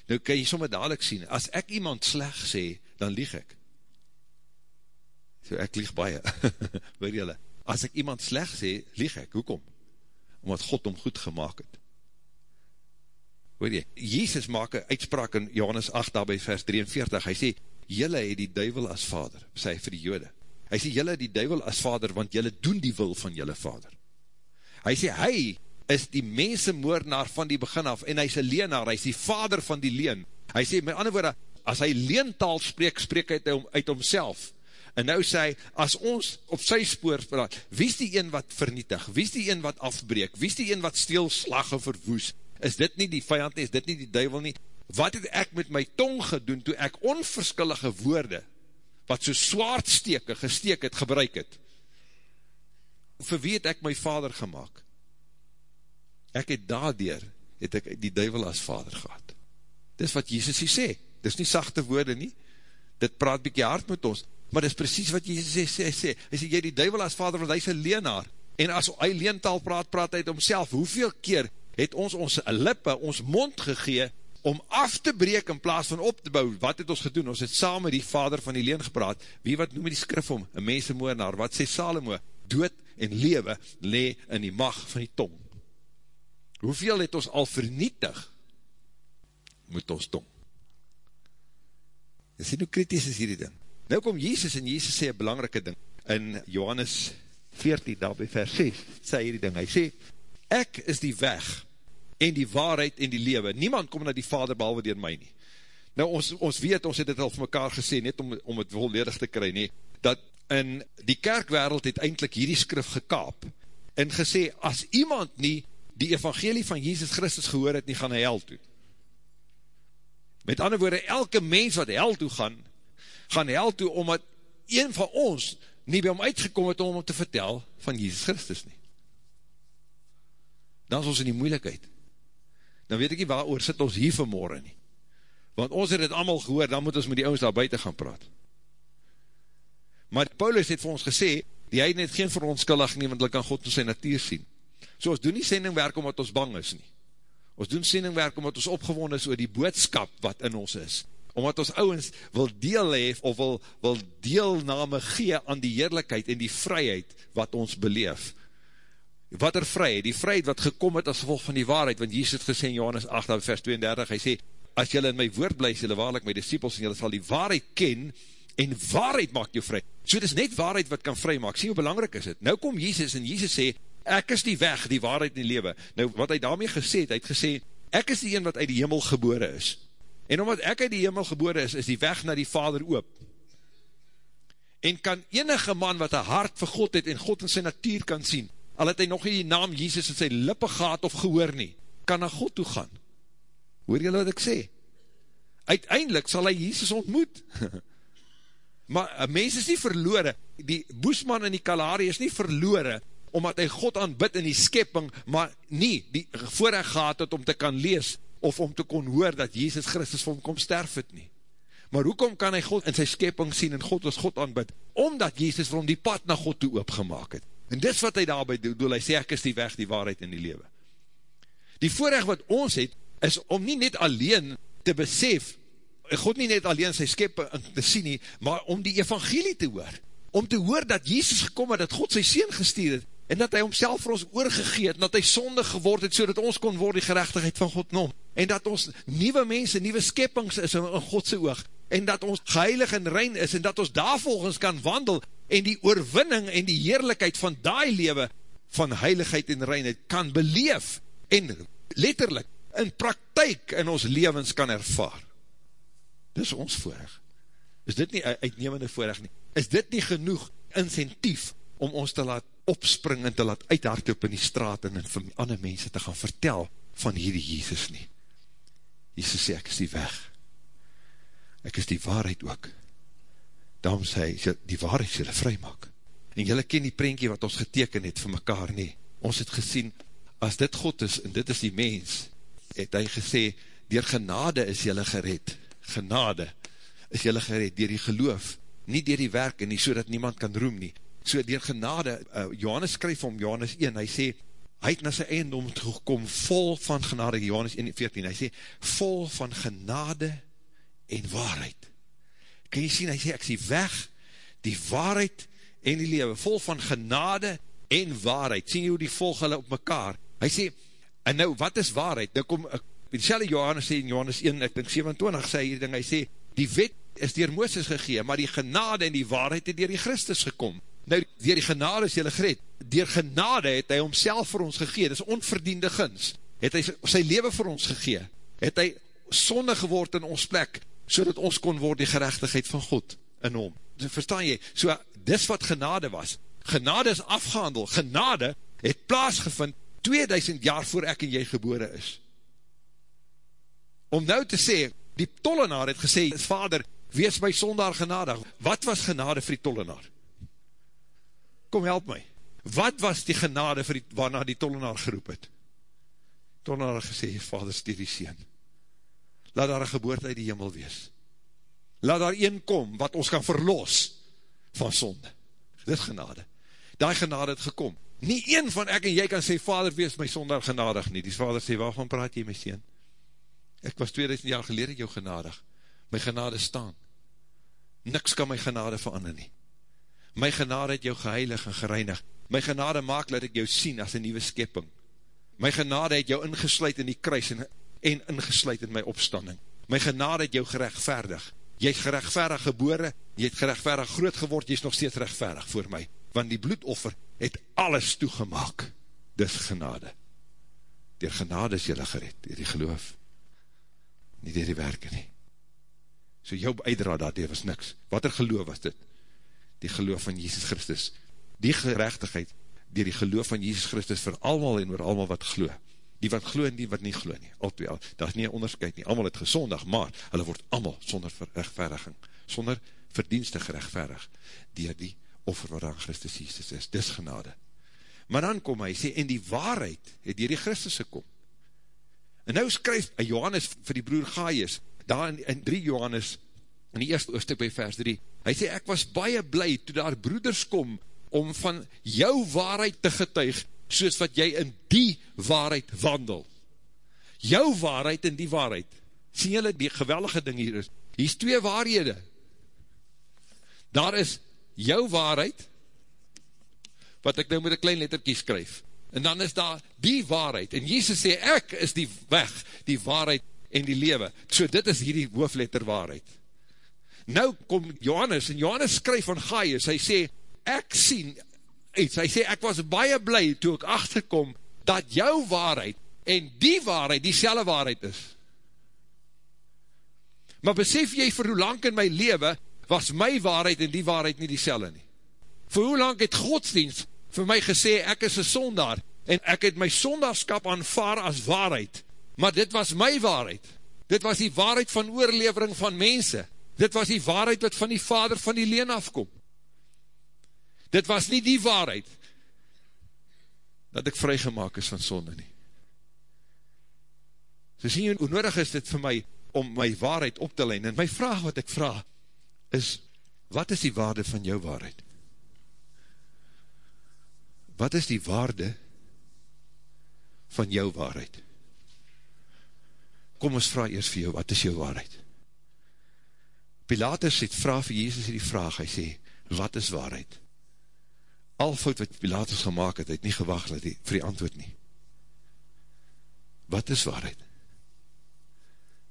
Nou kan jy sommer dadelijk sien, as ek iemand sleg sê, dan lieg ek. So ek lieg baie, weet jylle. As ek iemand sleg sê, lieg ek. Hoekom? Omdat God om goed gemaakt het. Weet jy, Jezus maak een uitspraak in Johannes 8, daarby vers 43, hy sê, jylle het die duivel as vader, sê hy vir die jode. Hy sê, jylle het die duivel as vader, want jylle doen die wil van jylle vader. Hy sê, hy is die mensenmoordenaar van die begin af, en hy is een leenaar, hy is die vader van die leen. Hy sê, met ander woorde, as hy leentaal spreek, spreek hy uit, uit homself. En nou sê hy, as ons op sy spoor praat, wie is die een wat vernietig? Wie is die een wat afbreek? Wie is die een wat steel slag en verwoes? Is dit nie die vijand nie? Is dit nie die duivel nie? Wat het ek met my tong gedoen, toe ek onverskillige woorde, wat so swaardsteke gesteek het, gebruik het? Vir wie het ek my vader gemaakt? Ek het daardoor, het ek die duivel as vader gehad. Dis wat Jesus hier sê. Dis nie sachte woorde nie. Dit praat bykie hard met ons. Maar dis precies wat Jesus sê, sê, sê. Hy sê, jy die duivel as vader, want hy is een leenaar. En as hy leentaal praat, praat hy het omself. Hoeveel keer het ons ons lippe, ons mond gegee, om af te breek in plaas van op te bou. Wat het ons gedoen? Ons het saam met die vader van die leen gepraat. Wie wat noem die skrif om? Een mensenmoornaar. Wat sê Salomo? Dood en lewe le in die mag van die tong. Hoeveel het ons al vernietig moet ons tong? Jy sê, hoe kritisch is hierdie ding? Nou kom Jezus en Jezus sê een belangrike ding. In Johannes 14, daar by vers 6, sê hierdie ding. Hy sê, ek is die weg en die waarheid en die lewe. Niemand kom na die vader behalwe dier my nie. Nou ons, ons weet, ons het het al vir mekaar gesê, net om, om het volledig te kry, nie, dat in die kerkwereld het eindelijk hierdie skrif gekaap en gesê, as iemand nie die evangelie van Jesus Christus gehoor het, nie gaan hy hel toe. Met ander woorde, elke mens wat hel toe gaan, gaan hel toe, omdat een van ons nie by hom uitgekom het om hom te vertel van Jesus Christus nie. Dan is ons in die moeilikheid. Dan weet ek nie waar oor sit ons hier vanmorgen nie. Want ons het het allemaal gehoor, dan moet ons met die ouwens daar buiten gaan praat. Maar Paulus het vir ons gesê, die heiden het geen verontskuldig nie, want hulle kan God in sy natuur sien. So ons doen nie sendingwerk omdat ons bang is nie. Ons doen sendingwerk omdat ons opgewoon is oor die boodskap wat in ons is. Omdat ons ouwens wil deel hef of wil, wil deelname gee aan die heerlijkheid en die vryheid wat ons beleef. Wat er vryheid? Die vryheid wat gekom het as gevolg van die waarheid, want Jesus het gesê in Johannes 8 vers 32, hy sê, as jylle in my woord bly, jylle waarlik my disciples en jylle sal die waarheid ken, en waarheid maak jou vry. So dit is net waarheid wat kan vry maak. Sien hoe belangrijk is het? Nou kom Jesus en Jesus sê, ek is die weg, die waarheid en die lewe. Nou, wat hy daarmee gesê het, hy het gesê, ek is die een wat uit die hemel gebore is. En omdat ek uit die hemel gebore is, is die weg na die vader oop. En kan enige man wat een hart vir God het en God in sy natuur kan sien, al het hy nog nie die naam Jesus in sy lippe gehad of gehoor nie, kan na God toe gaan. Hoor jy wat ek sê? Uiteindelik sal hy Jesus ontmoet. maar een mens is nie verloore, die boesman in die Kalahari is nie verloore, omdat hy God aanbid in die skepping, maar nie die voorrecht gehad het om te kan lees, of om te kon hoor dat Jezus Christus vir hom kom sterf het nie. Maar hoekom kan hy God in sy skepping sien en God as God aanbid? Omdat Jezus vir hom die pad na God toe oopgemaak het. En dis wat hy daarby doel, hy sê ek is die weg, die waarheid en die lewe. Die voorrecht wat ons het, is om nie net alleen te besef, God nie net alleen sy skepping te sien nie, maar om die evangelie te hoor. Om te hoor dat Jezus gekom het, dat God sy sien gestuur het, en dat hy homself vir ons oorgegeet, dat hy sonde geword het, so dat ons kon word die gerechtigheid van God noem, en dat ons nieuwe mense, nieuwe skeppings is in, Godse oog, en dat ons geheilig en rein is, en dat ons daar volgens kan wandel, en die oorwinning en die heerlijkheid van die lewe, van heiligheid en reinheid, kan beleef, en letterlijk, in praktijk in ons levens kan ervaar. Dis ons voorrecht. Is dit nie uitnemende voorrecht nie? Is dit nie genoeg incentief om ons te laat opspring en te laat uithardloop in die straat en vir ander mense te gaan vertel van hierdie Jezus nie. Jezus sê, ek is die weg. Ek is die waarheid ook. Daarom sê hy, die waarheid sê vry maak. En jylle ken die prentje wat ons geteken het vir mekaar nie. Ons het gesien, as dit God is en dit is die mens, het hy gesê, dier genade is jylle gered. Genade is jylle gered, dier die geloof, nie dier die werk en nie so niemand kan roem nie, so dier genade, uh, Johannes skryf om Johannes 1, hy sê, hy het na sy eiendom gekom, vol van genade, Johannes 1, 14, hy sê, vol van genade en waarheid. Kan jy sien, hy sê, ek sê weg, die waarheid en die lewe, vol van genade en waarheid, sien jy hoe die volg hulle op mekaar, hy sê, en nou, wat is waarheid, nou kom, die selle Johannes sê, in Johannes 1, ek denk 27, sê hier ding, hy sê, die wet is dier Mooses gegeen, maar die genade en die waarheid het dier die Christus gekom, Nou, dier die genade is jylle gered. Dier genade het hy homself vir ons gegeen. Dit is onverdiende gins. Het hy sy leven vir ons gegeen. Het hy sonde geword in ons plek, so dat ons kon word die gerechtigheid van God in hom. verstaan jy, so, dis wat genade was, genade is afgehandel, genade het plaasgevind 2000 jaar voor ek en jy gebore is. Om nou te sê, die tollenaar het gesê, vader, wees my sondaar genadig. Wat was genade vir die tollenaar? Kom help my. Wat was die genade vir die, waarna die tollenaar geroep het? Tollenaar gesê, vader, stier die sien. Laat daar een geboorte uit die hemel wees. Laat daar een kom, wat ons kan verlos van sonde. Dit genade. Daai genade het gekom. Nie een van ek en jy kan sê, vader, wees my sondag genadig nie. Die vader sê, waarvan praat jy my sien? Ek was 2000 jaar gelede jou genadig. My genade staan. Niks kan my genade verander nie. My genade het jou geheilig en gereinig. My genade maak dat ek jou sien as een nieuwe skepping. My genade het jou ingesluid in die kruis en, en ingesluid in my opstanding. My genade het jou gerechtvaardig. Jy het gerechtvaardig gebore, jy het gerechtvaardig groot geword, jy is nog steeds rechtvaardig voor my want die bloedoffer het alles toegemaak, dis genade. Door genade is jylle gered, door die geloof, nie door die werke nie. So jou uitdra dat, dit was niks. Wat er geloof was dit? Die geloof van Jesus Christus. Die gerechtigheid, door die geloof van Jesus Christus, vir almal en oor almal wat geloof. Die wat geloof en die wat nie geloof nie. Al twee, daar is nie onderscheid nie. Almal het gezondig, maar hulle word almal sonder rechtveriging, sonder verdienste gerechtverig, dier die offer wat aan Christus Jesus is, dis genade. Maar dan kom hy, sê, en die waarheid het dier die Christus gekom. En nou skryf Johannes vir die broer Gaius, daar in, in 3 Johannes, in die eerste oorstuk by vers 3, hy sê, ek was baie blij toe daar broeders kom, om van jou waarheid te getuig, soos wat jy in die waarheid wandel. Jou waarheid en die waarheid. Sien jylle die geweldige ding hier is? Hier is twee waarhede. Daar is jou waarheid, wat ek nou met een klein letterkie skryf, en dan is daar die waarheid, en Jesus sê, ek is die weg, die waarheid en die lewe, so dit is hier die hoofletter waarheid. Nou kom Johannes, en Johannes skryf van Gaius, hy sê, ek sien iets, hy sê, ek was baie blij toe ek achterkom, dat jou waarheid en die waarheid, die selle waarheid is. Maar besef jy vir hoe lang in my leven, was my waarheid en die waarheid nie die selle nie. Voor hoe lang het godsdienst vir my gesê, ek is een sondaar, en ek het my sondaarskap aanvaar as waarheid, maar dit was my waarheid. Dit was die waarheid van oorlevering van mense. Dit was die waarheid wat van die vader van die leen afkom. Dit was nie die waarheid, dat ek vrygemaak is van sonde nie. So sien jy, hoe nodig is dit vir my, om my waarheid op te lein, en my vraag wat ek vraag, is, wat is die waarde van jou waarheid? Wat is die waarde van jou waarheid? Kom ons vraag eers vir jou, wat is jou waarheid? Pilatus het vraag vir Jezus die vraag, hy sê, wat is waarheid? Al fout wat Pilatus gemaakt het, het nie gewacht dat hy vir die antwoord nie. Wat is waarheid?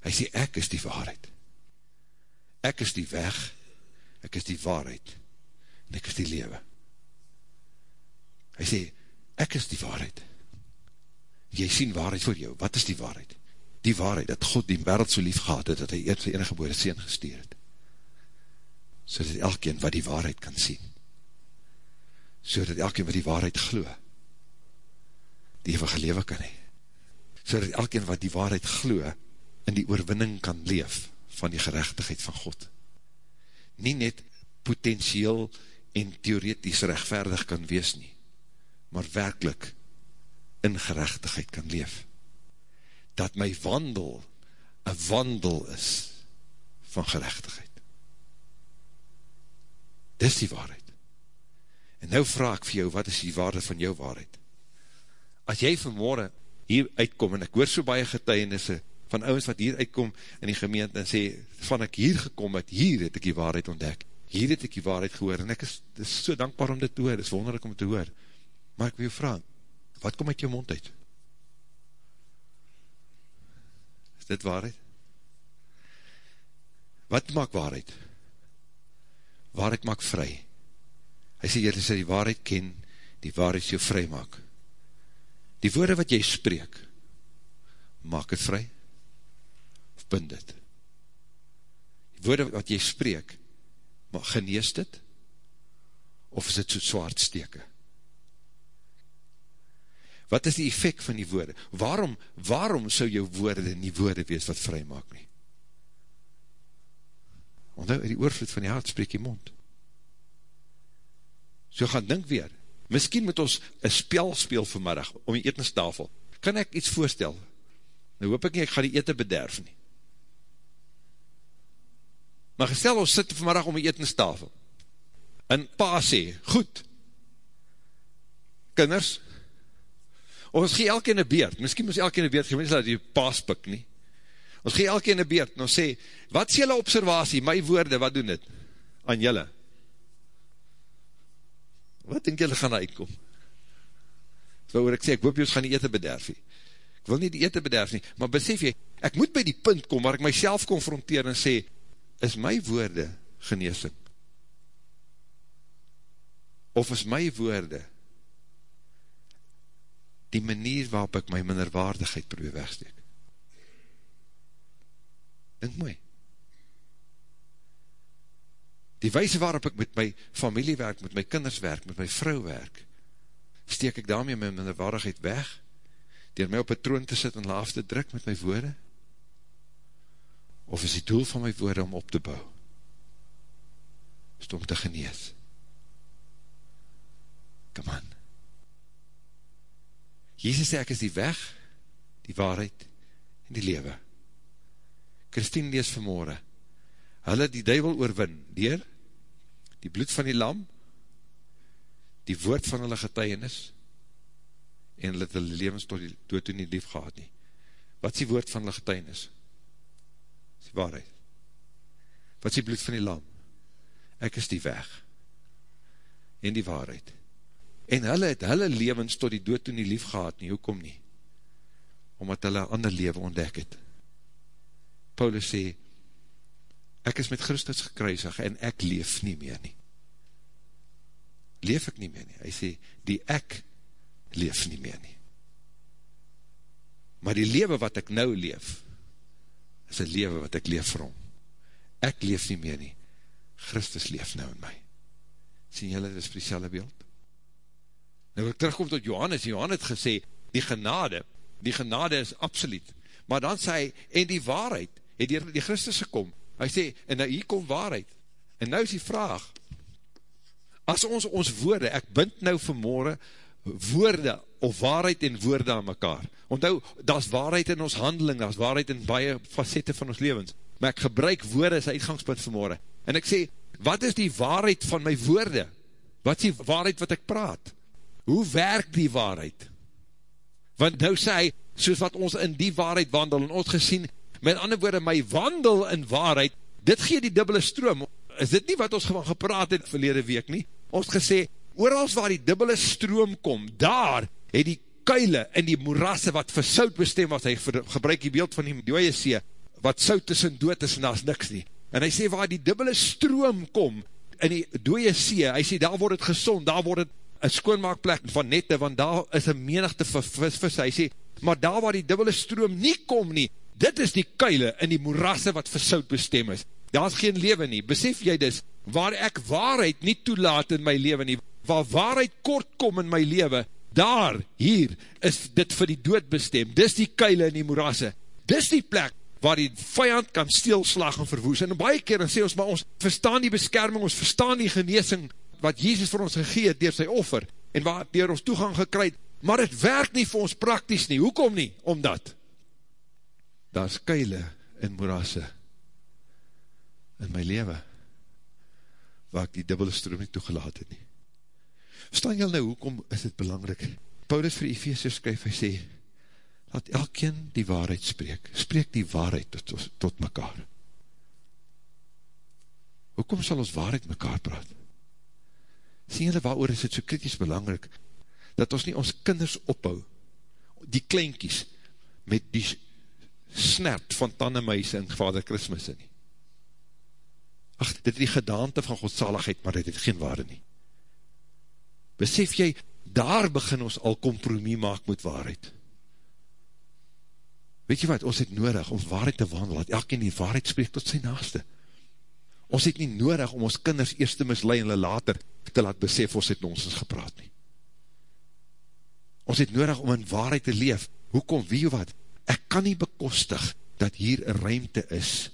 Hy sê, ek is die waarheid ek is die weg, ek is die waarheid, en ek is die lewe. Hy sê, ek is die waarheid. Jy sien waarheid voor jou, wat is die waarheid? Die waarheid, dat God die wereld so lief gehad het, dat hy eerst sy enige geboorde sien gesteer het. So dat elkeen wat die waarheid kan sien. So dat elkeen wat die waarheid glo, die eeuwige lewe kan hee. So dat elkeen wat die waarheid glo, in die oorwinning kan leef, van die gerechtigheid van God. Nie net potentieel en theoretisch rechtvaardig kan wees nie, maar werkelijk in gerechtigheid kan leef. Dat my wandel een wandel is van gerechtigheid. Dis die waarheid. En nou vraag ek vir jou, wat is die waarde van jou waarheid? As jy vanmorgen hier uitkom, en ek hoor so baie getuienisse, van ouwens wat hier uitkom in die gemeente en sê, van ek hier gekom het, hier het ek die waarheid ontdek, hier het ek die waarheid gehoor, en ek is, is so dankbaar om dit te hoor, is wonderlik om te hoor, maar ek wil jou vraag, wat kom uit jou mond uit? Is dit waarheid? Wat maak waarheid? Waarheid maak vry. Hy sê, jy sê die waarheid ken, die waarheid jou vry maak. Die woorde wat jy spreek, maak het vry bind dit. Die woorde wat jy spreek, maar genees dit, of is dit so zwaard steke? Wat is die effect van die woorde? Waarom, waarom sou jou woorde nie woorde wees wat vry maak nie? Want nou, die oorvloed van die hart spreek die mond. So gaan dink weer, miskien moet ons een spel speel vanmiddag, om die etenstafel. Kan ek iets voorstel? Nou hoop ek nie, ek ga die eten bederf nie. Maar gestel ons sit vanmiddag om die etenstafel. En pa sê, goed, kinders, ons gee elke in een beerd, miskien ons elke in een beerd, gemeen is dat die paas pik nie, ons gee elke in een beerd, en ons sê, wat is jylle observatie, my woorde, wat doen dit, aan jylle, wat denk jylle gaan uitkom, hoor ek sê, ek hoop jy ons gaan die eten bederf nie, ek wil nie die eten bederf nie, maar besef jy, ek moet by die punt kom, waar ek myself confronteer en sê, is my woorde geneesing, of is my woorde, die manier waarop ek my minderwaardigheid probeer wegsteek. Denk mooi. Die wijse waarop ek met my familie werk, met my kinders werk, met my vrou werk, steek ek daarmee my minderwaardigheid weg, dier my op een troon te sit en laaf te druk met my woorde? Of is die doel van my woorde om op te bou? Is om te genees? Come on. Jezus sê, ek is die weg, die waarheid en die lewe. Christine lees vanmorgen, hulle die duivel oorwin, dier die bloed van die lam, die woord van hulle getuienis, en hulle het hulle levens tot die dood toe nie lief gehad nie. Wat is die woord van hulle getuienis? Is die waarheid. Wat is die bloed van die lam? Ek is die weg, en die waarheid, en hulle het hulle levens tot die dood toe nie lief gehad nie, hoekom nie? Omdat hulle ander leven ontdek het. Paulus sê, ek is met Christus gekruisig en ek leef nie meer nie. Leef ek nie meer nie. Hy sê, die ek leef nie meer nie. Maar die leven wat ek nou leef, is een leven wat ek leef vir hom. Ek leef nie meer nie. Christus leef nou in my. Sien jylle, dit is vir die beeld? Nou wil ek terugkom tot Johannes, Johannes het gesê, die genade, die genade is absoluut, maar dan sê hy, en die waarheid, het die, die Christus gekom, hy sê, en nou hier kom waarheid, en nou is die vraag, as ons ons woorde, ek bind nou vanmorgen, woorde, of waarheid en woorde aan mekaar, onthou, daar is waarheid in ons handeling, daar is waarheid in baie facette van ons levens, maar ek gebruik woorde as uitgangspunt vanmorgen, en ek sê, wat is die waarheid van my woorde, wat is die waarheid wat ek praat, hoe werk die waarheid? Want nou sê hy, soos wat ons in die waarheid wandel, en ons gesien, met ander woorde, my wandel in waarheid, dit gee die dubbele stroom, is dit nie wat ons gewoon gepraat het verlede week nie? Ons gesê, oorals waar die dubbele stroom kom, daar het die kuile en die moerasse wat vir soud bestem was, hy gebruik die beeld van die dooie see, wat soud tussen dood is en daar is niks nie. En hy sê, waar die dubbele stroom kom, in die dooie see, hy sê, daar word het gezond, daar word het een skoonmaakplek van nette, want daar is een menigte vir vis, vis, hy sê, maar daar waar die dubbele stroom nie kom nie, dit is die kuile in die moerasse wat vir soud bestem is, daar is geen leven nie, besef jy dis, waar ek waarheid nie toelaat in my leven nie, waar waarheid kort kom in my leven, daar, hier, is dit vir die dood bestem, dis die kuile in die moerasse, dis die plek, waar die vijand kan steelslag en verwoes, en baie keer dan sê ons, maar ons verstaan die beskerming, ons verstaan die geneesing, wat Jezus vir ons gegeet door sy offer, en wat door ons toegang gekryd, maar het werk nie vir ons praktisch nie, hoekom nie? Omdat, daar is keile en moerasse in my leven, waar ek die dubbele stroom nie toegelaat het nie. Verstaan jy nou, hoekom is dit belangrijk? Paulus vir Ephesius skryf, hy sê, laat elkeen die waarheid spreek, spreek die waarheid tot, tot mekaar. Hoekom sal ons waarheid mekaar praat? sien julle waarover is het so kritisch belangrijk, dat ons nie ons kinders ophou, die kleinkies, met die snert van tannemuise en vader Christmas nie. Ach, dit is die gedaante van godsaligheid, maar dit het geen waarde nie. Besef jy, daar begin ons al kompromie maak met waarheid. Weet jy wat, ons het nodig om waarheid te wandel, dat elke die waarheid spreek tot sy naaste. Ons het nie nodig om ons kinders eerst te mislui en later te laat besef ons het ons gepraat nie. Ons het nodig om in waarheid te leef. Hoekom, wie of wat? Ek kan nie bekostig dat hier een ruimte is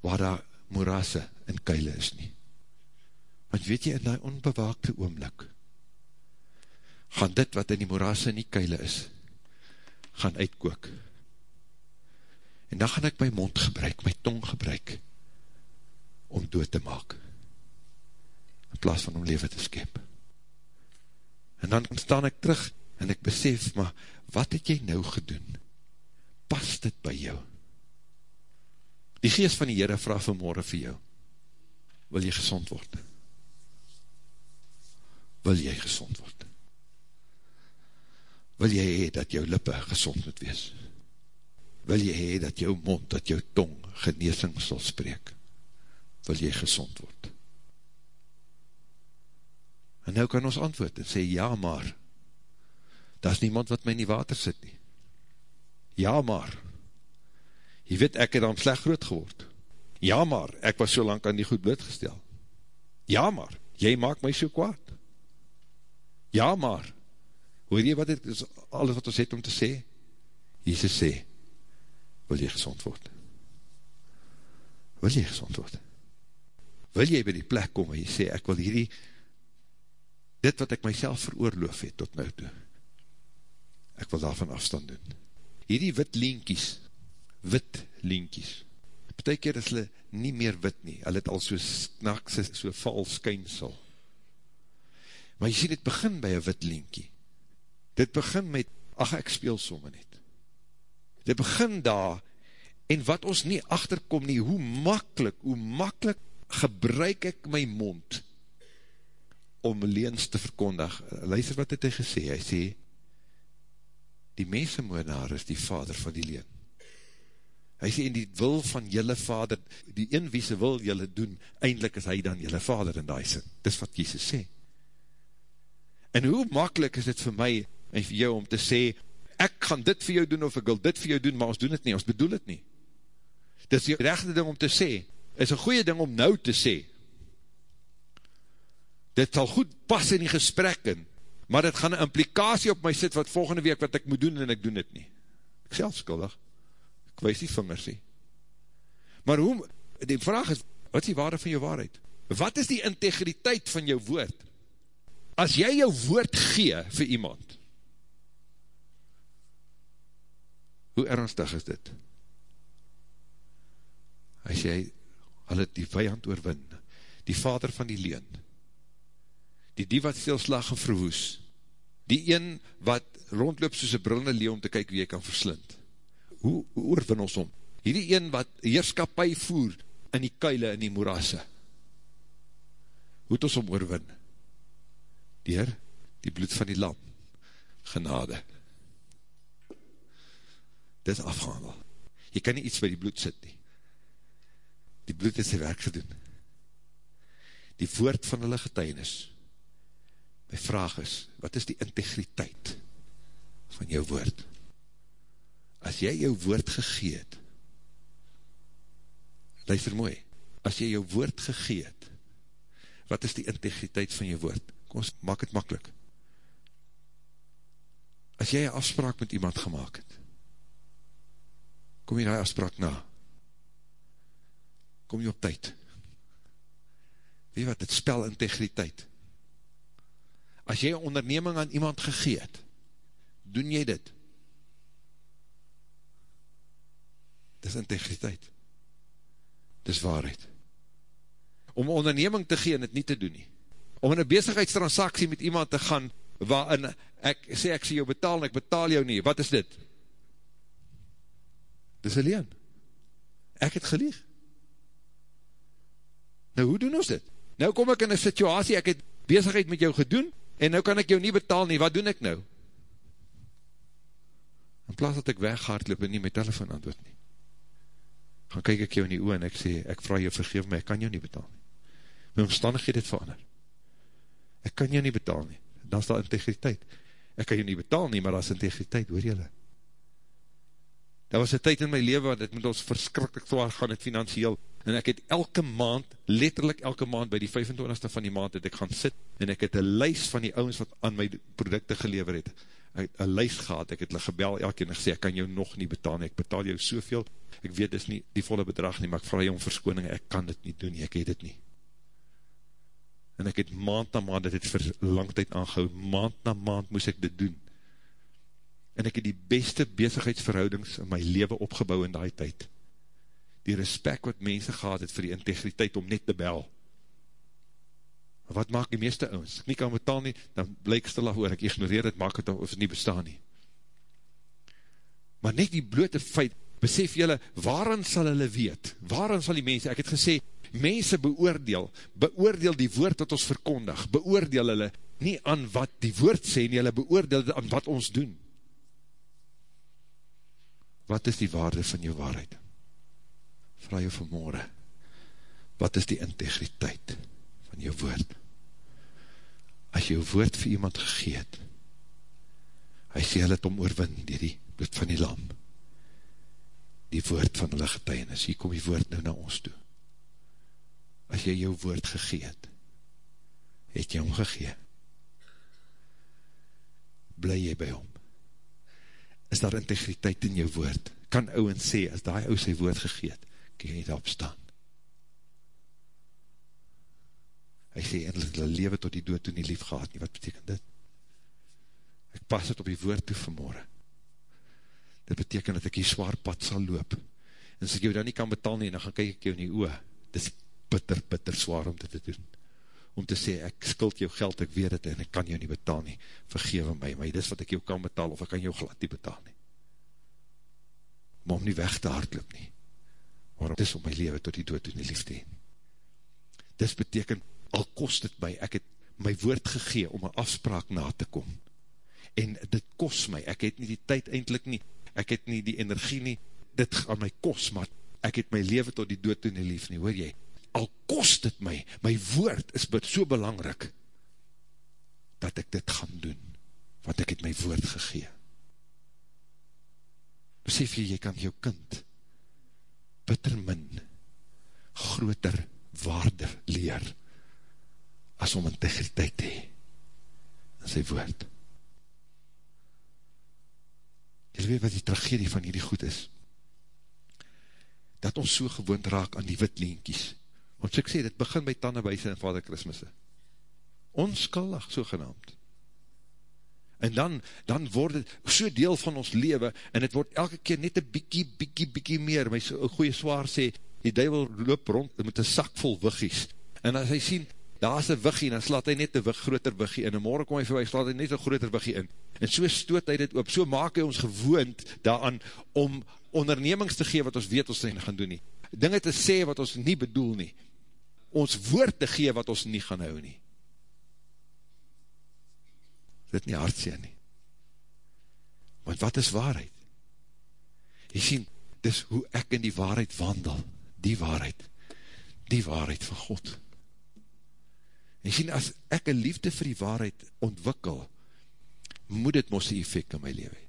waar daar morasse en keile is nie. Want weet jy, in die onbewaakte oomlik, gaan dit wat in die morasse en die keile is, gaan uitkook. En dan gaan ek my mond gebruik, my tong gebruik, om dood te maak, in plaas van om leven te skep. En dan staan ek terug, en ek besef, maar wat het jy nou gedoen? Pas dit by jou? Die geest van die Heere vraag vanmorgen vir jou, wil jy gezond word? Wil jy gezond word? Wil jy hee dat jou lippe gezond moet wees? Wil jy hee dat jou mond, dat jou tong geneesing sal spreek? Wil jy gezond word? En nou kan ons antwoord en sê, ja maar, daar is niemand wat my in die water sit nie. Ja maar, jy weet ek het dan slecht groot geword. Ja maar, ek was so lang aan die goed blootgestel. Ja maar, jy maak my so kwaad. Ja maar, hoor jy wat het is alles wat ons het om te sê? Jesus sê, wil jy gezond word? Wil jy gezond word? Wil jy by die plek kom waar jy sê, ek wil hierdie, dit wat ek myself veroorloof het tot nou toe, ek wil daarvan afstand doen. Hierdie wit lienkies, wit lienkies, betek keer is hulle nie meer wit nie, hulle het al so snakse, so val skynsel. Maar jy sê, dit begin by een wit lienkie. Dit begin met, ach ek speel somme net. Dit begin daar, en wat ons nie achterkom nie, hoe makkelijk, hoe makkelijk gebruik ek my mond, om leens te verkondig. Luister wat het hy gesê, hy sê, die mensenmoenaar is die vader van die leen. Hy sê, in die wil van jylle vader, die een wie se wil jylle doen, eindelijk is hy dan jylle vader in die sin. Dis wat Jesus sê. En hoe makkelijk is dit vir my en vir jou om te sê, ek gaan dit vir jou doen, of ek wil dit vir jou doen, maar ons doen het nie, ons bedoel het nie. Dis die rechte ding om te sê, is een goeie ding om nou te sê. Dit sal goed pas in die gesprek in, maar dit gaan een implikatie op my sit, wat volgende week wat ek moet doen, en ek doen het nie. Ek selfskuldig, ek wees die vingers nie. Maar hoe, die vraag is, wat is die waarde van jou waarheid? Wat is die integriteit van jou woord? As jy jou woord gee vir iemand, hoe ernstig is dit? As jy, hulle die vijand oorwin, die vader van die leen, die die wat stilslag en verwoes, die een wat rondloop soos een brillende leeuw om te kyk wie jy kan verslind. Hoe, hoe oorwin ons om? Hierdie een wat heerskapie voer in die kuile in die moerasse. Hoe het ons om oorwin? Dier die bloed van die lam. Genade. Dit is afgehandel. Jy kan nie iets by die bloed sit nie. Die bloed het sy werk gedoen. Die woord van hulle getuinis. My vraag is, wat is die integriteit van jou woord? As jy jou woord gegeet, luister mooi, as jy jou woord gegeet, wat is die integriteit van jou woord? Kom maak het makkelijk. As jy een afspraak met iemand gemaakt het, kom jy die afspraak na. Kom jy op tyd. Weet wat, het spel integriteit. As jy een onderneming aan iemand gegeet, doen jy dit. Dis integriteit. Dis waarheid. Om een onderneming te gee en het nie te doen nie. Om in een bezigheidstransaksie met iemand te gaan, waarin ek sê ek sê jou betaal en ek betaal jou nie. Wat is dit? Dis alleen. Ek het gelieg. Nou, hoe doen ons dit? Nou kom ek in een situasie, ek het bezigheid met jou gedoen, en nou kan ek jou nie betaal nie, wat doen ek nou? In plaas dat ek weggaard loop en nie my telefoon antwoord nie. Gaan kyk ek jou in die oor en ek sê, ek vraag jou vergeef my, ek kan jou nie betaal nie. My omstandigheid het verander. Ek kan jou nie betaal nie. Dan is daar integriteit. Ek kan jou nie betaal nie, maar daar is integriteit, hoor jylle? Daar was een tyd in my leven, wat het met ons verskrikkelijk zwaar gaan, het financieel, en ek het elke maand, letterlijk elke maand, by die 25ste van die maand, het ek gaan sit, en ek het een lys van die ouwens wat aan my producte gelever het, ek het een lys gehad, ek het hulle gebel elke en gesê, ek kan jou nog nie betaal nie, ek betaal jou soveel, ek weet dis nie die volle bedrag nie, maar ek vraag jou om verskoning, ek kan dit nie doen nie, ek het dit nie. En ek het maand na maand, dit het vir lang tijd aangehoud, maand na maand moes ek dit doen. En ek het die beste bezigheidsverhoudings in my leven opgebouw in die tyd. Die respect wat mense gehad het vir die integriteit om net te bel. Wat maak die meeste? As ek nie kan betaal nie, dan blyk stil af oor, ek ignoreer het, maak het of het nie bestaan nie. Maar net die blote feit, besef jylle, waarin sal hulle weet? Waarin sal die mense, ek het gesê, mense beoordeel, beoordeel die woord wat ons verkondig, beoordeel hulle nie aan wat die woord sê, nie hulle beoordeel aan wat ons doen. Wat is die waarde van jou waarheid? Vraag jou vanmorgen, wat is die integriteit van jou woord? As jou woord vir iemand gegeet, hy sê hulle het om oorwin, die, die bloed van die lam, die woord van hulle getuienis, hier kom die woord nou na ons toe. As jy jou woord gegeet, het jy hom gegee. Bly jy by hom. Is daar integriteit in jou woord? Kan ouwens sê, as die ou sy woord gegeet, kan jy daarop staan. Hy sê, en hulle lewe tot die dood toen nie lief gehad nie, wat betekent dit? Ek pas het op die woord toe vanmorgen. Dit beteken dat ek die zwaar pad sal loop. En as ek jou dan nie kan betaal nie, dan gaan kyk ek jou in die oor. Dit is bitter, bitter zwaar om dit te doen. Om te sê, ek skuld jou geld, ek weet het, en ek kan jou nie betaal nie. Vergewe my, maar dit is wat ek jou kan betaal, of ek kan jou glad nie betaal nie. Maar om nie weg te hardloop nie. Maar dit is om my leven tot die dood toe nie liefde heen. Dit beteken, al kost het my, ek het my woord gegee om een afspraak na te kom. En dit kost my, ek het nie die tyd eindelijk nie, ek het nie die energie nie, dit gaan my kost, maar ek het my leven tot die dood toe nie lief nie, hoor jy? Al kost het my, my woord is so belangrijk, dat ek dit gaan doen, want ek het my woord gegee. Besef jy, jy kan jou kind bitter min groter waarde leer as om integriteit te hee in sy woord. Jy weet wat die tragedie van hierdie goed is? Dat ons so gewoond raak aan die wit leenkies. Want so ek sê, dit begin by Tannewijse en Vader Christmasse. Onskuldig, so genaamd. En dan, dan word het so deel van ons leven, en het word elke keer net een bykie, bykie, bykie meer. My so, goeie zwaar sê, die duivel loop rond met een sak vol wiggies. En as hy sien, daar is een wiggie, dan slaat hy net een wig, groter wiggie in, en morgen kom hy voorbij, slaat hy net een groter wiggie in, en so stoot hy dit op, so maak hy ons gewoond daaraan, om ondernemings te gee wat ons weet ons nie gaan doen nie, dinge te sê wat ons nie bedoel nie, ons woord te gee wat ons nie gaan hou nie. Dit nie hartseer nie. Want wat is waarheid? Jy sien, dis hoe ek in die waarheid wandel, die waarheid, die waarheid van God. En sien, as ek een liefde vir die waarheid ontwikkel, moet dit mos die effect in my leven.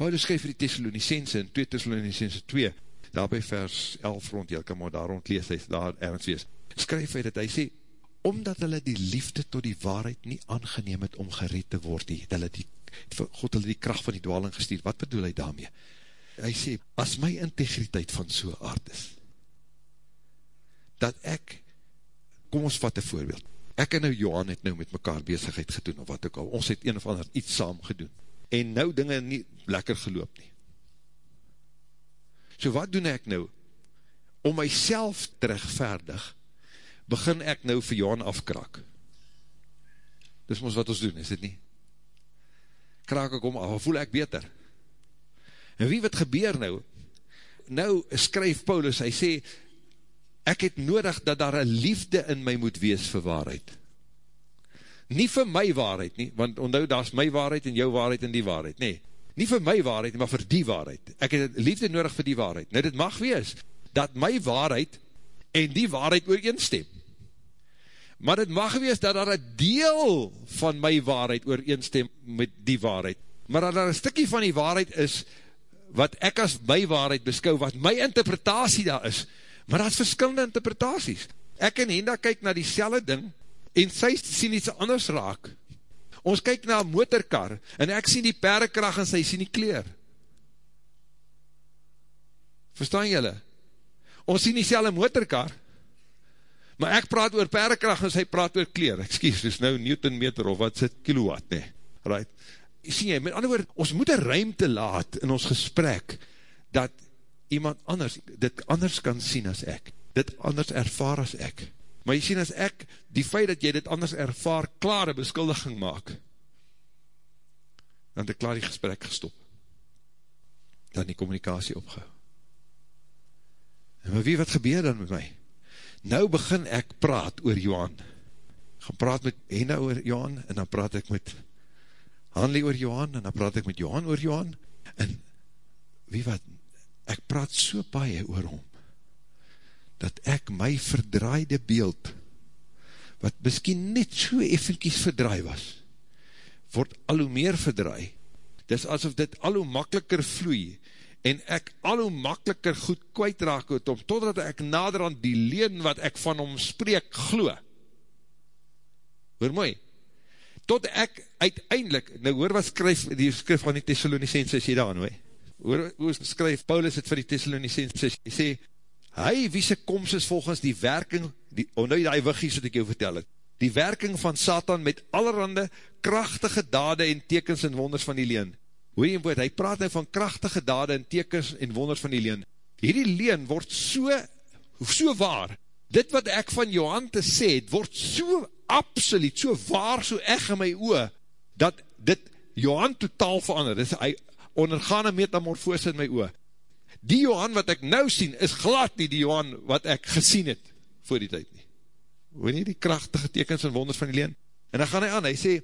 Paulus skryf vir die Thessalonicense in 2 Thessalonicense 2, daarby vers 11 rond, jy kan maar daar rond lees, hy daar ergens wees, skryf hy dat hy sê, omdat hulle die liefde tot die waarheid nie aangeneem het om gered te word, die, hulle die, God hulle die kracht van die dwaling gestuur, wat bedoel hy daarmee? Hy sê, as my integriteit van so aard is, dat ek kom ons vat een voorbeeld. Ek en nou Johan het nou met mekaar bezigheid gedoen, of wat ook al. Ons het een of ander iets saam gedoen. En nou dinge nie lekker geloop nie. So wat doen ek nou? Om myself terugverdig, begin ek nou vir Johan afkrak. Dis ons wat ons doen, is dit nie? Kraak ek om af, voel ek beter. En wie wat gebeur nou? Nou skryf Paulus, hy sê, ek het nodig dat daar een liefde in my moet wees vir waarheid. Nie vir my waarheid nie, want onthou, daar is my waarheid en jou waarheid en die waarheid, nee. Nie vir my waarheid, maar vir die waarheid. Ek het liefde nodig vir die waarheid. Nou, dit mag wees, dat my waarheid en die waarheid ooreenstem. Maar dit mag wees, dat daar een deel van my waarheid ooreenstem met die waarheid. Maar dat daar een stikkie van die waarheid is, wat ek as my waarheid beskou, wat my interpretatie daar is, Maar dat is verskillende interpretaties. Ek en Henda kyk na die selle ding, en sy sien iets anders raak. Ons kyk na motorkar, en ek sien die perrekracht en sy sien die kleer. Verstaan jylle? Ons sien die selle motorkar, maar ek praat oor perrekracht en sy praat oor kleer. Excuse, dis nou Newton meter of wat sit kilowatt, nee. Right. Sien jy, met ander woord, ons moet een ruimte laat in ons gesprek, dat iemand anders, dit anders kan sien as ek, dit anders ervaar as ek. Maar jy sien as ek, die feit dat jy dit anders ervaar, klare beskuldiging maak, dan het ek klaar die gesprek gestop. Dan die communicatie opgehou. En wie wat gebeur dan met my? Nou begin ek praat oor Johan. Gaan praat met Henna oor Johan, en dan praat ek met Hanley oor Johan, en dan praat ek met Johan oor Johan, en wie wat, ek praat so baie oor hom, dat ek my verdraaide beeld, wat miskien net so effenkies verdraai was, word al hoe meer verdraai. Dis asof dit al hoe makkeliker vloei, en ek al hoe makkeliker goed kwijtraak het om, totdat ek nader aan die leen wat ek van hom spreek, glo. Hoor mooi, tot ek uiteindelik, nou hoor wat skryf, die skryf van die Thessalonicense, sê daar nou, hoor, hoe skryf Paulus het vir die Thessalonicense, hy sê, hy wie sy komst is volgens die werking, die, oh nou die wiggies wat ek jou vertel het, die werking van Satan met allerhande krachtige dade en tekens en wonders van die leen, Jy woord, hy praat nou van krachtige dade en tekens en wonders van die leen. Hierdie leen word so, so waar. Dit wat ek van Johan te sê, het word so absoluut, so waar, so echt in my oor, dat dit Johan totaal verander. Dit is, hy ondergaan een metamorfose in my oor. Die Johan wat ek nou sien, is glad nie die Johan wat ek gesien het voor die tyd nie. Hoor nie die krachtige tekens en wonders van die leen? En dan gaan hy aan, hy sê,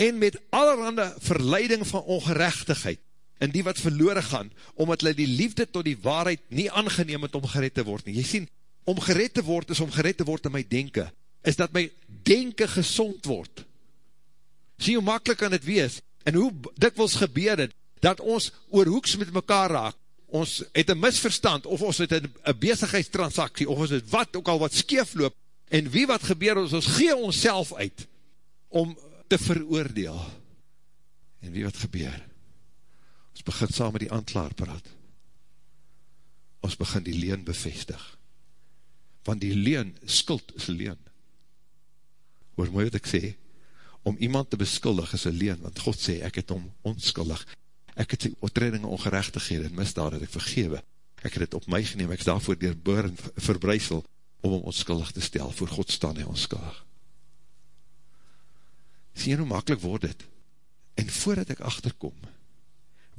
en met allerhande verleiding van ongerechtigheid, in die wat verloren gaan, omdat hulle die liefde tot die waarheid nie aangeneem het om gered te word nie. Jy sien, om gered te word is om gered te word in my denken, is dat my denken gezond word. Sien hoe makkelijk kan het wees, en hoe dikwils gebeur het, dat ons oorhoeks met mekaar raak, ons het een misverstand, of ons het een, een bezigheidstransaksie, of ons het wat ook al wat skeef loop, en wie wat gebeur ons, ons gee ons uit, om te veroordeel. En wie wat gebeur? Ons begin saam met die antlaar praat. Ons begin die leen bevestig. Want die leen, skuld is leen. Hoor mooi wat ek sê, om iemand te beskuldig is een leen, want God sê, ek het om onskuldig, ek het sy oortredinge ongerechtighede en misdaad het ek vergewe, ek het het op my geneem, ek is daarvoor dier boor en verbreisel, om om onskuldig te stel, voor God staan hy onskuldig sien hoe makkelijk word dit, en voordat ek achterkom,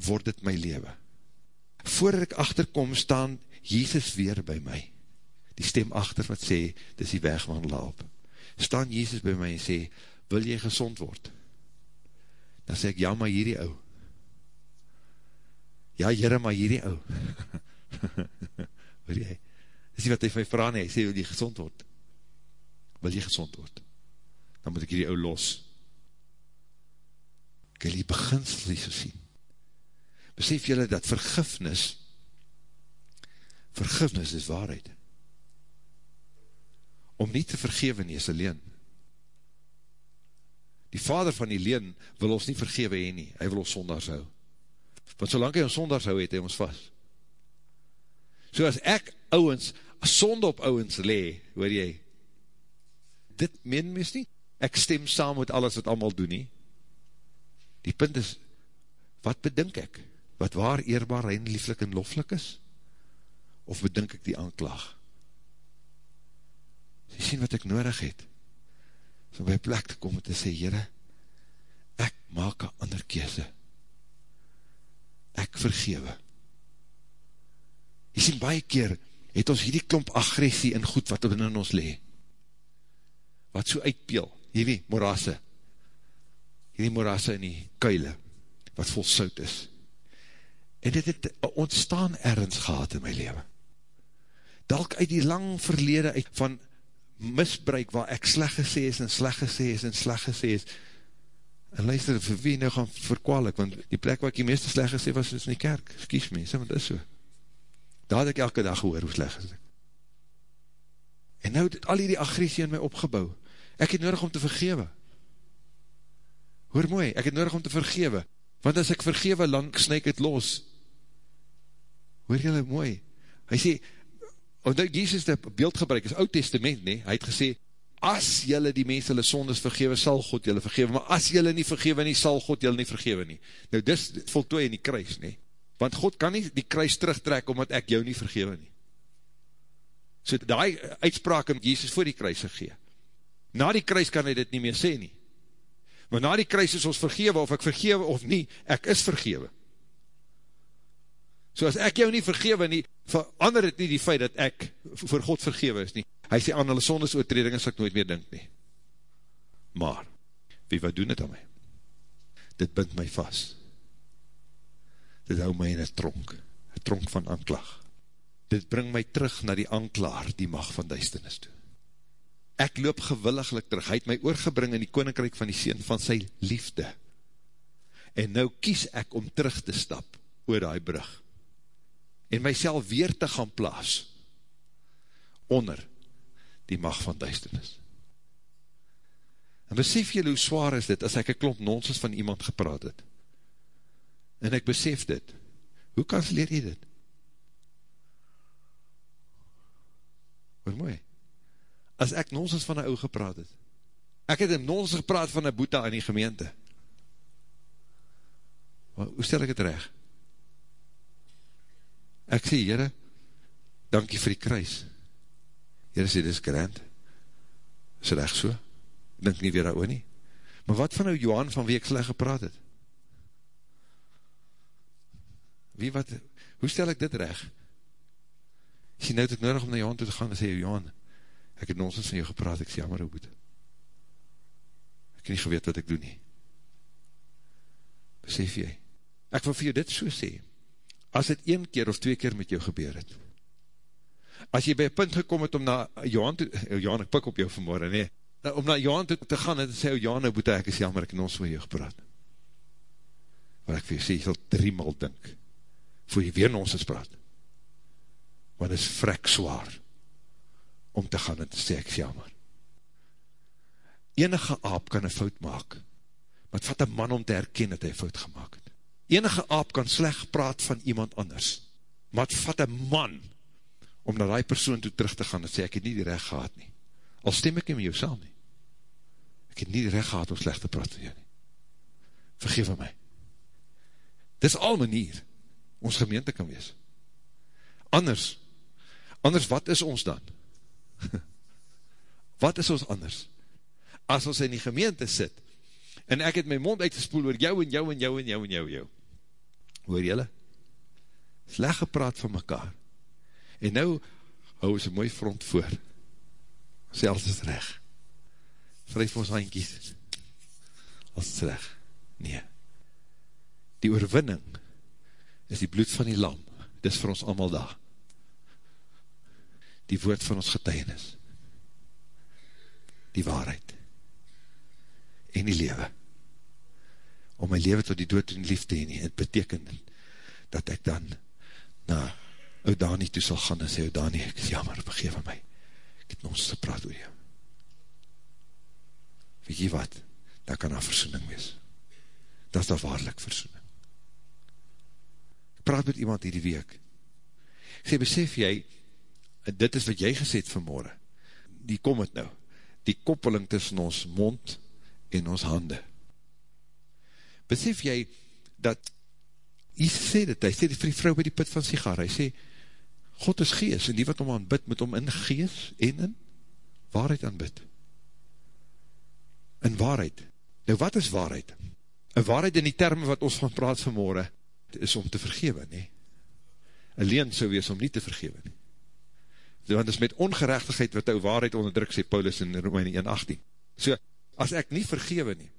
word dit my leven, voordat ek achterkom, staan Jezus weer by my, die stem achter wat sê, dis die weg van laap, staan Jezus by my en sê, wil jy gezond word, dan sê ek, ja maar hierdie ou, ja jyre maar hierdie ou, hoor jy, dis wat hy vir my vraag nie, hy sê, wil jy gezond word, wil jy gezond word, dan moet ek hierdie ou los, ek wil die beginsel die so sien. Besef jylle dat vergifnis, vergifnis is waarheid. Om nie te vergewe nie is alleen. Die vader van die leen wil ons nie vergewe heen nie, hy wil ons sonders hou. Want solang hy ons sonders hou, het hy ons vast. So as ek ouwens, sonde op ouwens lee, hoor jy, dit meen mis nie, ek stem saam met alles wat allemaal doen nie, Die punt is, wat bedink ek? Wat waar eerbaar en lieflik en loflik is? Of bedink ek die aanklag? Jy sien wat ek nodig het, so by plek te kom en te sê, Heere, ek maak een ander kese. Ek vergewe. Jy sien, baie keer het ons hierdie klomp agressie en goed wat in ons lee. Wat so uitpeel, weet, morasse, hierdie morasse in die kuile, wat vol sout is. En dit het ontstaan ergens gehad in my leven. Dalk uit die lang verlede uit van misbruik, waar ek sleg gesê is, en sleg gesê is, en sleg gesê is, en luister, vir wie nou gaan verkwalik, want die plek waar ek die meeste sleg gesê was, is in die kerk, skies sê, want is so. Daar had ek elke dag gehoor, hoe sleg is ek. En nou het al die agressie in my opgebouw. Ek het nodig om te vergewe. Hoor mooi, ek het nodig om te vergewe. Want as ek vergewe, lang snuik het los. Hoor jylle mooi? Hy sê, omdat Jesus die beeld gebruik, is oud testament, nie? hy het gesê, as jylle die mens hulle sondes vergewe, sal God jylle vergewe, maar as jylle nie vergewe nie, sal God jylle nie vergewe nie. Nou dis voltooi in die kruis, nie? Want God kan nie die kruis terugtrek, omdat ek jou nie vergewe nie. So die uitspraak om Jesus voor die kruis gegee. Na die kruis kan hy dit nie meer sê nie. Maar na die kruis is ons vergewe, of ek vergewe of nie, ek is vergewe. So as ek jou nie vergewe nie, verander het nie die feit dat ek voor God vergewe is nie. Hy sê aan hulle sondes oortreding sal ek nooit meer dink nie. Maar, wie wat doen het aan my? Dit bind my vast. Dit hou my in een tronk, een tronk van aanklag dit bring my terug na die anklaar, die mag van duisternis toe. Ek loop gewilliglik terug, hy het my oorgebring in die koninkryk van die seen van sy liefde. En nou kies ek om terug te stap oor die brug. En myself weer te gaan plaas onder die mag van duisternis. En besef jy hoe zwaar is dit, as ek een klomp nonsens van iemand gepraat het. En ek besef dit. Hoe kan leer jy dit? Hoor mooi. As ek nonsens van een ou gepraat het, ek het een nonsens gepraat van een boete in die gemeente. Hoe stel ek het recht? Ek sê, Heere, dankie vir die kruis. Heere sê, dit is grand. Is het echt so? Dink nie weer daar nie. Maar wat van nou Johan van wie ek sleg gepraat het? Wie wat, hoe stel ek dit recht? sê nou het ek nodig om na Johan toe te gaan en sê, Johan, ek het nonsens van jou gepraat, ek sê, jammer, hoe moet. Ek het nie geweet wat ek doen nie. Besef jy? Ek wil vir jou dit so sê, as het een keer of twee keer met jou gebeur het, as jy by een punt gekom het om na Johan toe, oh, Johan, ek pik op jou vanmorgen, nee, om na Johan toe te gaan en sê, oh, Johan, nou moet ek, is jammer, ek het nonsens van jou gepraat. Maar ek vir jou sê, jy sal drie mal dink, voor jy weer nonsens praat want is vrek zwaar om te gaan en te sê, ek is jammer. Enige aap kan een fout maak, maar het vat een man om te herken dat hy fout gemaakt het. Enige aap kan sleg praat van iemand anders, maar het vat een man om na die persoon toe terug te gaan en sê, ek het nie die recht gehad nie. Al stem ek met jou saam nie. Ek het nie die recht gehad om slecht te praat van jou nie. Vergeef my. Dit is al manier ons gemeente kan wees. Anders Anders wat is ons dan? wat is ons anders? As ons in die gemeente sit, en ek het my mond uitgespoel oor jou en jou en jou en jou en jou en jou. Hoor jylle? Sleg gepraat van mekaar. En nou hou ons een mooi front voor. Selfs is recht. Vryf ons handkies. Als is recht. Nee. Die oorwinning is die bloed van die lam. Dis vir ons allemaal daar die woord van ons getuienis, die waarheid, en die lewe, om my lewe tot die dood en liefde heen, het beteken, dat ek dan, na, ou Dani toe sal gaan, en sê, ou Dani, ek is jammer, vergeef aan my, ek het ons gepraat oor jou, weet jy wat, daar kan daar versoening wees, dat is daar waarlik versoening, ek praat met iemand hierdie week, ek sê, besef jy, en dit is wat jy gesê het vanmorgen, die kom het nou, die koppeling tussen ons mond en ons hande. Besef jy, dat, Jesus sê dit, hy sê dit vir die vrou by die put van sigaar, hy sê, God is gees, en die wat om aanbid, moet om in gees en in waarheid aanbid. In waarheid. Nou wat is waarheid? Een waarheid in die termen wat ons van praat vanmorgen, is om te vergewe, nie? Alleen so wees om nie te vergewe, nie want is met ongerechtigheid wat ou waarheid onderdruk, sê Paulus in Romeine 1,18. So, as ek nie vergewe nie,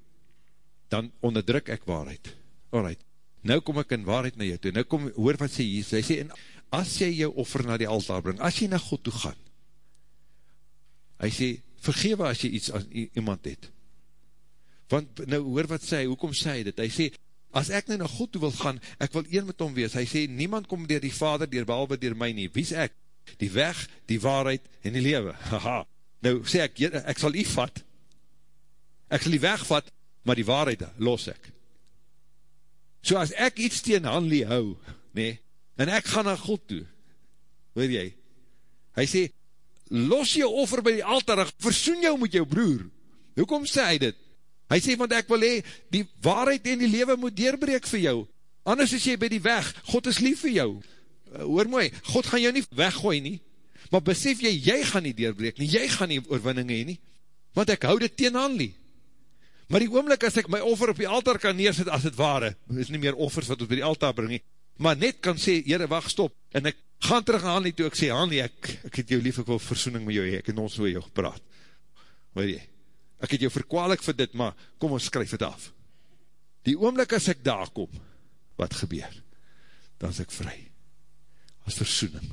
dan onderdruk ek waarheid. Alright, nou kom ek in waarheid na jou toe, nou kom, hoor wat sê Jesus, hy sê, en as jy jou offer na die altaar bring, as jy na God toe gaan, hy sê, vergewe as jy iets aan iemand het. Want, nou hoor wat sê, hoekom sê hy dit? Hy sê, as ek nou na God toe wil gaan, ek wil een met hom wees, hy sê, niemand kom dier die vader, dier behalwe dier my nie, wie is ek? Die weg, die waarheid en die lewe. Haha. Nou sê ek, ek sal u vat, ek sal die weg vat, maar die waarheid los ek. So as ek iets teen Hanlie hou, nee, en ek gaan na God toe, weet jy, hy sê, los jou offer by die altaar, versoen jou met jou broer. Hoekom sê hy dit? Hy sê, want ek wil hee, die waarheid en die lewe moet deurbreek vir jou. Anders is jy by die weg, God is lief vir jou. Uh, hoor mooi, God gaan jou nie weggooi nie, maar besef jy, jy gaan nie deurbreek nie, jy gaan nie oorwinning hee nie, want ek hou dit teen Hanlie. Maar die oomlik as ek my offer op die altaar kan neerset as het ware, is nie meer offers wat ons by die altaar bring nie, maar net kan sê, jyre, wacht, stop, en ek gaan terug aan nie toe, ek sê, Hanlie, ek, ek het jou lief, ek wil versoening met jou hee, ek het ons oor jou gepraat, weet jy, ek het jou verkwalik vir dit, maar kom ons skryf het af. Die oomlik as ek daar kom, wat gebeur, dan is ek vry, as versoening,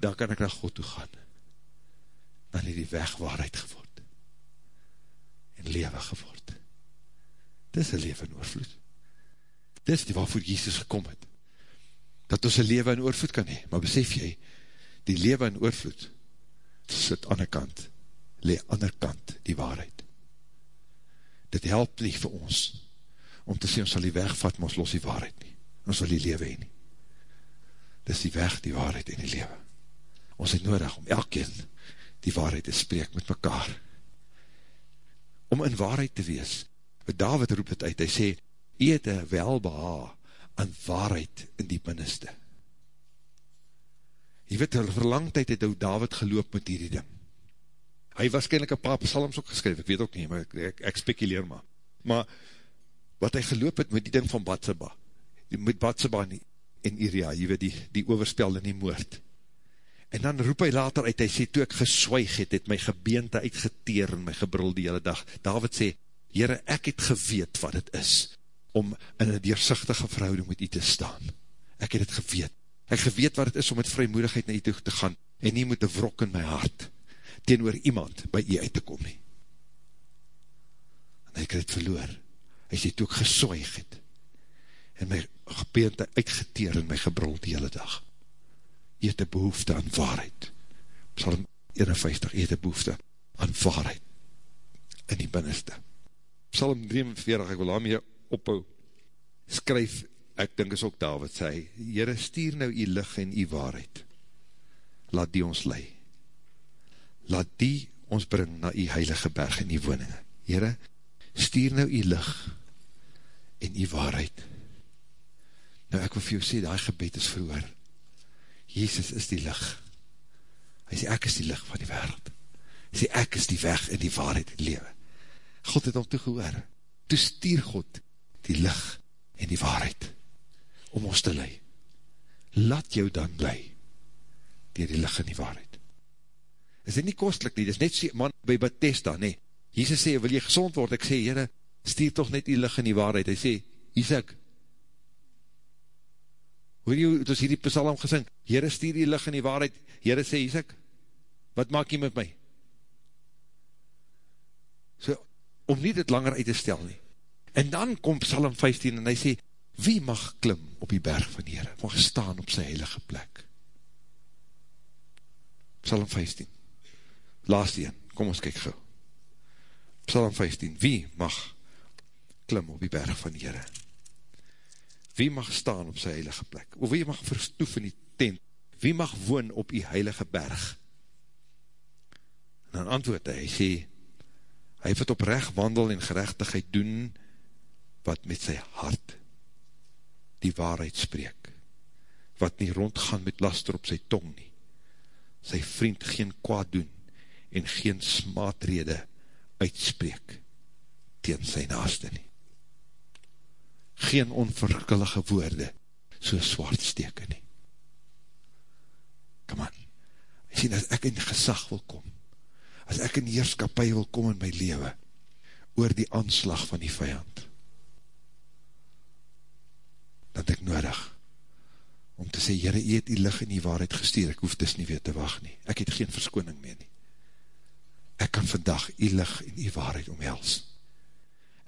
dan kan ek na God toe gaan, dan het die weg waarheid geword, en lewe geword. Dit is een lewe in oorvloed. Dit is die waarvoor Jesus gekom het, dat ons een lewe in oorvloed kan hee, maar besef jy, die lewe in oorvloed, sit aan die kant, le aan die kant die waarheid. Dit help nie vir ons, om te sê, ons sal die weg vat, maar ons los die waarheid nie. Ons sal die lewe heen nie. Dit is die weg, die waarheid en die lewe. Ons het nodig om elkeen die waarheid te spreek met mekaar. Om in waarheid te wees. David roep het uit, hy sê, het een welbeha aan waarheid in die binneste. Jy weet, verlangtijd het ou David geloop met hierdie ding. Hy was kennelijk een paar psalms ook geskryf, ek weet ook nie, maar ek, ek, ek spekuleer maar. Maar, wat hy geloop het met die ding van Batseba, met Batseba en, en Iria, jy weet, die, die overspel en die moord. En dan roep hy later uit, hy sê, toe ek geswaig het, het my gebeente uitgeteer en my gebrul die hele dag. David sê, Heere, ek het geweet wat het is, om in een deersichtige verhouding met u te staan. Ek het het geweet. Ek geweet wat het is om met vrymoedigheid na u toe te gaan, en nie moet een wrok in my hart, teenoor iemand by u uit te kom nie. En ek het het verloor. Hy sê, toe ek gesoig het, en my gepeente uitgeteer in my gebrul die hele dag. Jy het een behoefte aan waarheid. Psalm 51, jy het een behoefte aan waarheid in die binneste. Psalm 43, ek wil daarmee ophou, skryf, ek dink is ook David, sê, Heere, stuur nou die lig en die waarheid, laat die ons lei, laat die ons bring na die heilige berg en die woninge, Heere, stuur nou die lig en die waarheid, nou ek wil vir jou sê, die gebed is verhoor, Jezus is die lig, hy sê, ek is die lig van die wereld, hy sê, ek is die weg en die waarheid in lewe, God het om toegehoor, toe stuur God die lig en die waarheid om ons te lei. Laat jou dan lei dier die lig en die waarheid. Is dit nie kostlik nie, dit is net sê, man by Bethesda, nee. Jesus sê, wil jy gezond word? Ek sê, jyre, stuur toch net die lig en die waarheid. Hy sê, Isaac, hoor jy, het ons hierdie psalm gesing, jyre, stuur die lig en die waarheid. Jyre sê, Isaac, wat maak jy met my? So, om nie dit langer uit te stel nie. En dan kom Psalm 15 en hy sê, wie mag klim op die berg van Heere, mag staan op sy heilige plek. Psalm 15, laatste een, kom ons kyk gauw. Psalm 15, wie mag klim op die berg van Heere? Wie mag staan op sy heilige plek? Of wie mag verstoef in die tent? Wie mag woon op die heilige berg? En dan antwoord hy, hy sê, hy wat oprecht wandel en gerechtigheid doen, wat met sy hart die waarheid spreek, wat nie rondgaan met laster op sy tong nie, sy vriend geen kwaad doen, en geen smaatrede uitspreek, teen sy naaste nie. Geen onverkullige woorde, so swart steke nie. Come on, sien, as ek in gesag wil kom, as ek in heerskapie wil kom in my leven, oor die aanslag van die vijand, dat ek nodig, om te sê, Heere, jy het die lig en die waarheid gestuur, ek hoef dus nie weer te wacht nie, ek het geen verskoning meer nie, ek kan vandag die lig en die waarheid omhels,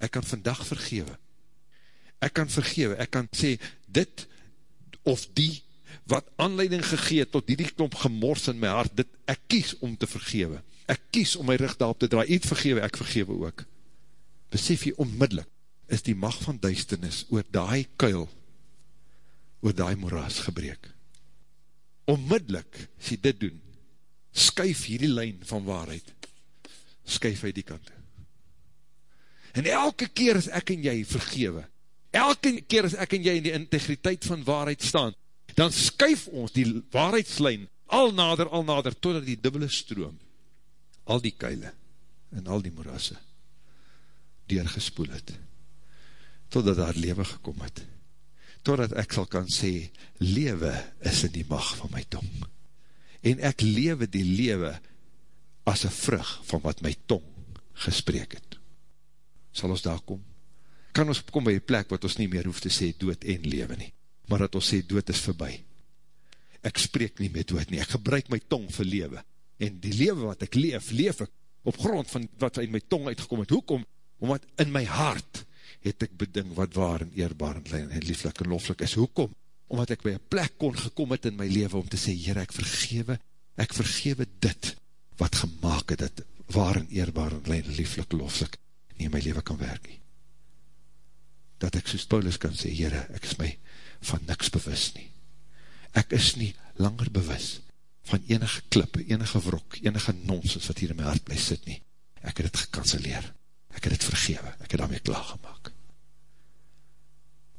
ek kan vandag vergewe, ek kan vergewe, ek kan sê, dit of die wat aanleiding gegee tot die, die klomp gemors in my hart, dit, ek kies om te vergewe, ek kies om my rug daarop te draai, iets vergewe, ek vergewe ook, besef jy onmiddellik, is die macht van duisternis oor die kuil, oor die moraas gebreek. Onmiddellik, as jy dit doen, skuif hierdie lijn van waarheid, skuif hy die kant. En elke keer as ek en jy vergewe, elke keer as ek en jy in die integriteit van waarheid staan, dan skuif ons die waarheidslijn al nader, al nader, totdat die dubbele stroom, al die keile en al die morasse, deurgespoel het, totdat daar lewe gekom het, totdat ek sal kan sê, lewe is in die mag van my tong, en ek lewe die lewe as een vrug van wat my tong gesprek het. Sal ons daar kom? Kan ons kom by die plek wat ons nie meer hoef te sê dood en lewe nie, maar dat ons sê dood is verby. Ek spreek nie meer dood nie, ek gebruik my tong vir lewe, en die lewe wat ek leef, leef ek op grond van wat in my tong uitgekom het. Hoekom? Omdat in my hart het ek beding wat waar en eerbaar en, en lieflik en loflik is. Hoekom? Omdat ek by een plek kon gekom het in my leven om te sê, Heer, ek vergewe, ek vergewe dit wat gemaakt het, dat waar en eerbaar en lieflik en loflik nie in my leven kan werk nie. Dat ek soos Paulus kan sê, Heere, ek is my van niks bewus nie. Ek is nie langer bewus van enige klippe, enige wrok, enige nonsens wat hier in my hart bly sit nie. Ek het het gekanceleer. Ek het het vergewe. Ek het daarmee klaar gemaakt.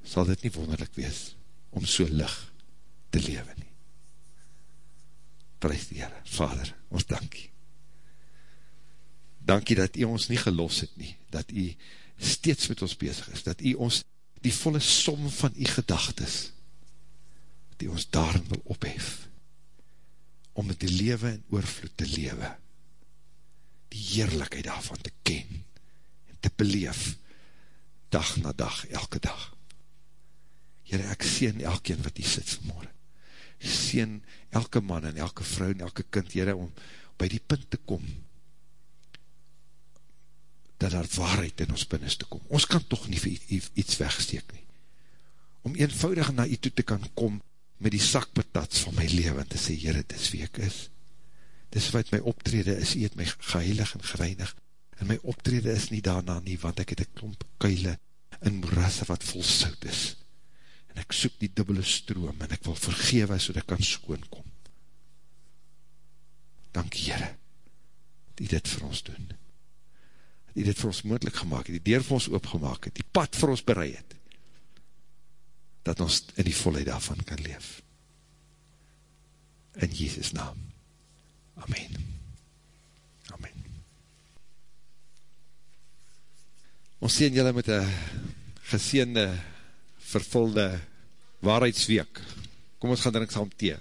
Sal dit nie wonderlik wees om so lig te lewe nie. Prijs die Heere, Vader, ons dankie. Dankie dat u ons nie gelos het nie, dat u steeds met ons bezig is, dat u ons die volle som van u gedagtes, die ons daarin wil ophef, om met die lewe en oorvloed te lewe, die heerlijkheid daarvan te ken, en te beleef, dag na dag, elke dag. Heere, ek sien elkeen wat hier sit vanmorgen, sien elke man en elke vrou en elke kind, Heere, om by die punt te kom, dat daar waarheid in ons binnens te kom. Ons kan toch nie vir iets wegsteek nie. Om eenvoudig na u toe te kan kom met die sakpatats van my leven te sê, Heere, dis wie ek is. Dis wat my optrede is, u het my geheilig en gereinig. En my optrede is nie daarna nie, want ek het een klomp kuile in morasse wat vol soud is. En ek soek die dubbele stroom en ek wil vergewe so dat ek kan skoon kom. Dank Heere, die dit vir ons doen die dit vir ons moeilijk gemaakt het, die deur vir ons oopgemaak het, die pad vir ons bereid het, dat ons in die volheid daarvan kan leef. In Jesus naam. Amen. Amen. Ons sien julle met een geseende, vervulde waarheidsweek. Kom ons gaan drink saam thee.